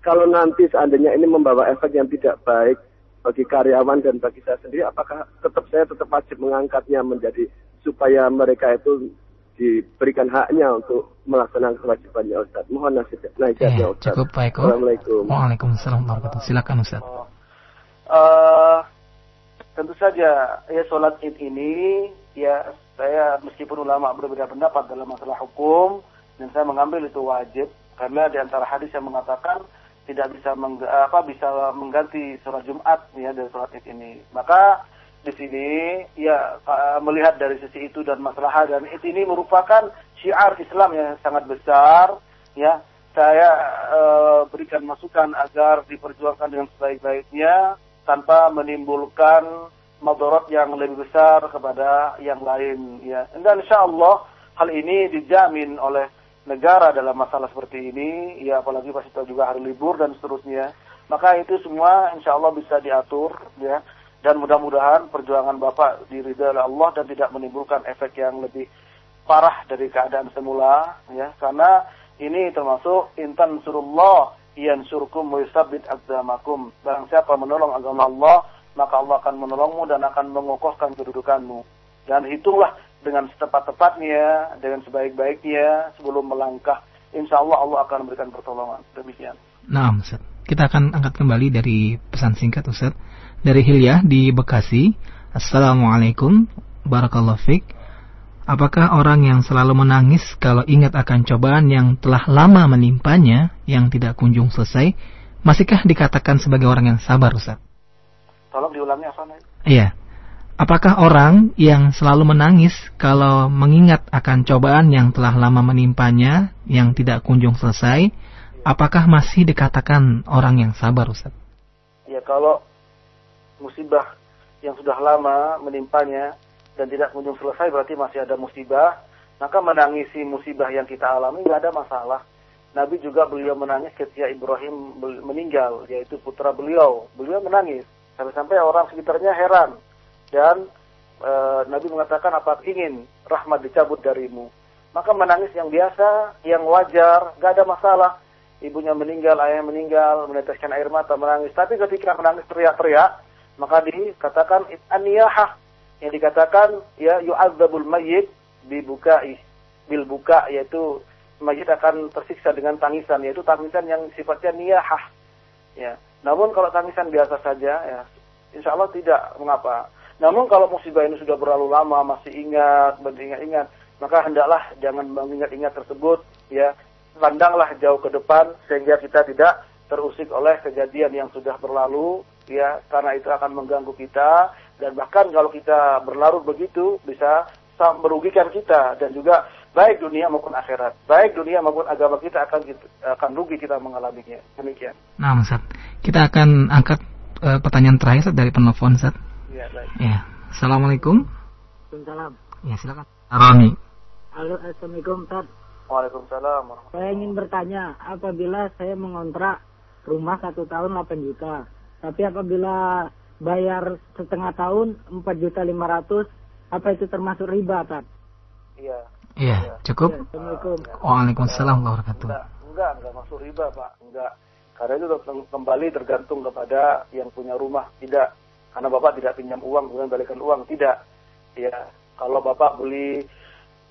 S7: kalau nanti seandainya ini membawa efek yang tidak baik bagi karyawan dan bagi saya sendiri, apakah tetap saya tetap wajib mengangkatnya menjadi supaya mereka itu diberikan haknya untuk melaksanakan kewajibannya Ustaz. Mohon nasihat nasihatnya
S2: Iya,
S7: Ustaz.
S2: cukup Eko.
S7: Assalamualaikum.
S2: Waalaikumsalam warahmatullahi wabarakatuh. Silakan Ustaz.
S1: Oh. Eh, tentu saja ya sholat id ini ya saya meskipun ulama berbeda pendapat dalam masalah hukum dan saya mengambil itu wajib karena di antara hadis yang mengatakan tidak bisa mengg- apa bisa mengganti sholat Jumat ya dari sholat id ini. Maka di sini ya melihat dari sisi itu dan masalah dan id ini merupakan syiar Islam yang sangat besar ya. Saya eh, berikan masukan agar diperjuangkan dengan sebaik-baiknya tanpa menimbulkan madorot yang lebih besar kepada yang lain ya. Dan insya Allah hal ini dijamin oleh negara dalam masalah seperti ini ya apalagi pasti tahu juga hari libur dan seterusnya maka itu semua insya Allah bisa diatur ya. Dan mudah-mudahan perjuangan Bapak diridhai oleh Allah dan tidak menimbulkan efek yang lebih parah dari keadaan semula ya. Karena ini termasuk intan surullah surkum wa yusabbit aqdamakum. Barang siapa menolong agama Allah maka Allah akan menolongmu dan akan mengokohkan kedudukanmu. Dan hitunglah dengan setepat-tepatnya dengan sebaik-baiknya sebelum melangkah insya Allah Allah akan memberikan pertolongan demikian
S2: Nah Ustaz kita akan angkat kembali dari pesan singkat Ustaz dari Hilya di Bekasi. Assalamualaikum barakallahu fik. Apakah orang yang selalu menangis kalau ingat akan cobaan yang telah lama menimpanya yang tidak kunjung selesai, masihkah dikatakan sebagai orang yang sabar, Ustaz?
S1: Tolong diulangi apa
S2: Iya. Apakah orang yang selalu menangis kalau mengingat akan cobaan yang telah lama menimpanya yang tidak kunjung selesai, apakah masih dikatakan orang yang sabar, Ustaz?
S1: Ya, kalau musibah yang sudah lama menimpanya dan tidak kunjung selesai berarti masih ada musibah, maka menangisi musibah yang kita alami nggak ada masalah. Nabi juga beliau menangis ketika Ibrahim meninggal, yaitu putra beliau. Beliau menangis sampai-sampai orang sekitarnya heran dan e, Nabi mengatakan apa ingin rahmat dicabut darimu. Maka menangis yang biasa, yang wajar, nggak ada masalah. Ibunya meninggal, ayahnya meninggal, meneteskan air mata, menangis. Tapi ketika menangis teriak-teriak, maka dikatakan aniyahah yang dikatakan ya yu'adzabul mayyit bibukai bil buka yaitu mayit akan tersiksa dengan tangisan yaitu tangisan yang sifatnya niyahah ya namun kalau tangisan biasa saja ya insya Allah tidak mengapa namun kalau musibah ini sudah berlalu lama masih ingat beringat-ingat maka hendaklah jangan mengingat-ingat tersebut ya. Pandanglah jauh ke depan sehingga kita tidak terusik oleh kejadian yang sudah berlalu ya. Karena itu akan mengganggu kita dan bahkan kalau kita berlarut begitu bisa merugikan kita dan juga baik dunia maupun akhirat. Baik dunia maupun agama kita akan akan rugi kita mengalaminya. Demikian.
S2: Nah Ustaz kita akan angkat uh, pertanyaan terakhir Ustaz, dari penelpon Ustaz
S1: ya baik
S2: ya Assalamualaikum
S8: Waalaikumsalam
S2: ya silakan Rami
S8: Halo Assalamualaikum Ustaz
S1: Waalaikumsalam
S8: Saya ingin bertanya apabila saya mengontrak rumah satu tahun 8 juta. Tapi apabila bayar setengah tahun 4 juta 500, apa itu termasuk riba, Pak?
S1: Iya.
S2: Iya, cukup.
S8: Ya, Assalamualaikum.
S2: Waalaikumsalam warahmatullahi wabarakatuh.
S1: Enggak, enggak, enggak masuk riba, Pak. Enggak. Karena itu kembali tergantung kepada yang punya rumah. Tidak. Karena Bapak tidak pinjam uang, kemudian balikan uang. Tidak. Ya, kalau Bapak beli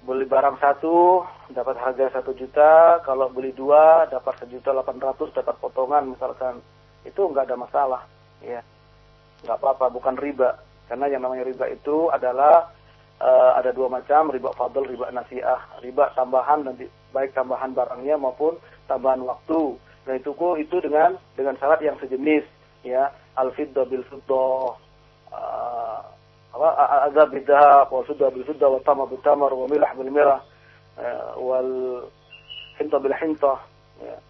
S1: beli barang satu dapat harga satu juta, kalau beli dua dapat sejuta delapan ratus dapat potongan misalkan. Itu nggak ada masalah, ya. Nggak apa-apa bukan riba. Karena yang namanya riba itu adalah uh, ada dua macam riba fadl, riba nasiah, riba tambahan nanti baik tambahan barangnya maupun tambahan waktu. Dan itu itu dengan dengan syarat yang sejenis. Ya al-fidda bil fidda uh, apa adab bidhab wa fidda bil fidda wa tamar bil tamar wa milah bil mira uh, wal hinta bil hinta uh.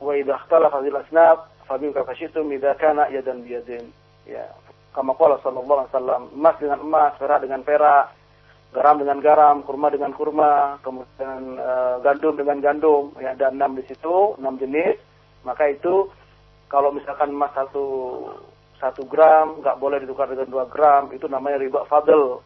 S1: wa idha ikhtalafa hadhihi al-asnaf fabim ka fashitum idha kana yadan bi yadin ya kama qala sallallahu alaihi wasallam emas dengan emas perak dengan perak garam dengan garam kurma dengan kurma kemudian uh, gandum dengan gandum. Ya ada enam di situ enam jenis. Maka itu kalau misalkan emas satu satu gram nggak boleh ditukar dengan dua gram itu namanya riba fadl.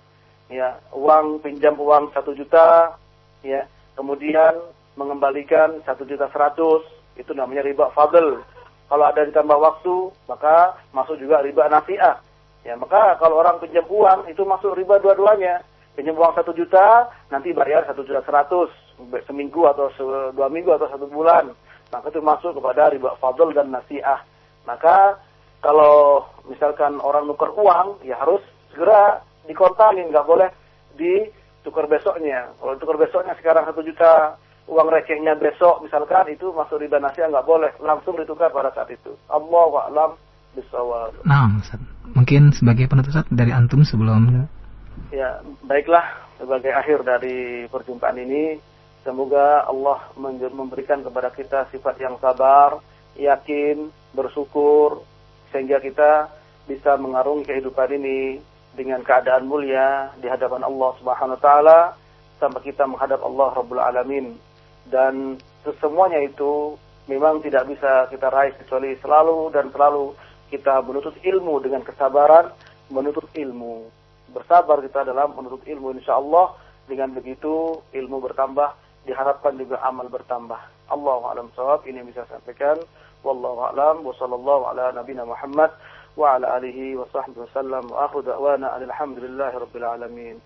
S1: Ya uang pinjam uang satu juta ya. Kemudian mengembalikan satu juta seratus itu namanya riba fadl. Kalau ada ditambah waktu maka masuk juga riba nasiah. Ya maka kalau orang pinjam uang itu masuk riba dua-duanya. Pinjam uang satu juta nanti bayar satu juta seratus seminggu atau dua minggu atau satu bulan maka itu masuk kepada riba fadl dan nasiah maka kalau misalkan orang nuker uang, ya harus segera dikontanin, nggak boleh ditukar besoknya. Kalau ditukar besoknya sekarang satu juta, uang recehnya besok misalkan itu masuk riba nasiah nggak boleh, langsung ditukar pada saat itu. Allah wa'lam bisawab.
S2: Nah, Ustaz. Mungkin sebagai penutup Ustaz, dari antum sebelum
S1: Ya, baiklah sebagai akhir dari perjumpaan ini, semoga Allah memberikan kepada kita sifat yang sabar, yakin, bersyukur, sehingga kita bisa mengarungi kehidupan ini dengan keadaan mulia di hadapan Allah Subhanahu wa taala sampai kita menghadap Allah Rabbul Alamin dan semuanya itu memang tidak bisa kita raih kecuali selalu dan selalu kita menuntut ilmu dengan kesabaran, menuntut ilmu. Bersabar kita dalam menuntut ilmu insya Allah. Dengan begitu ilmu bertambah, diharapkan juga amal bertambah. Allah alam sawab ini bisa sampaikan. Wallahu a'lam wa sallallahu ala nabina Muhammad wa ala alihi wa sahbihi wa sallam wa akhu da'wana alhamdulillahi rabbil alamin.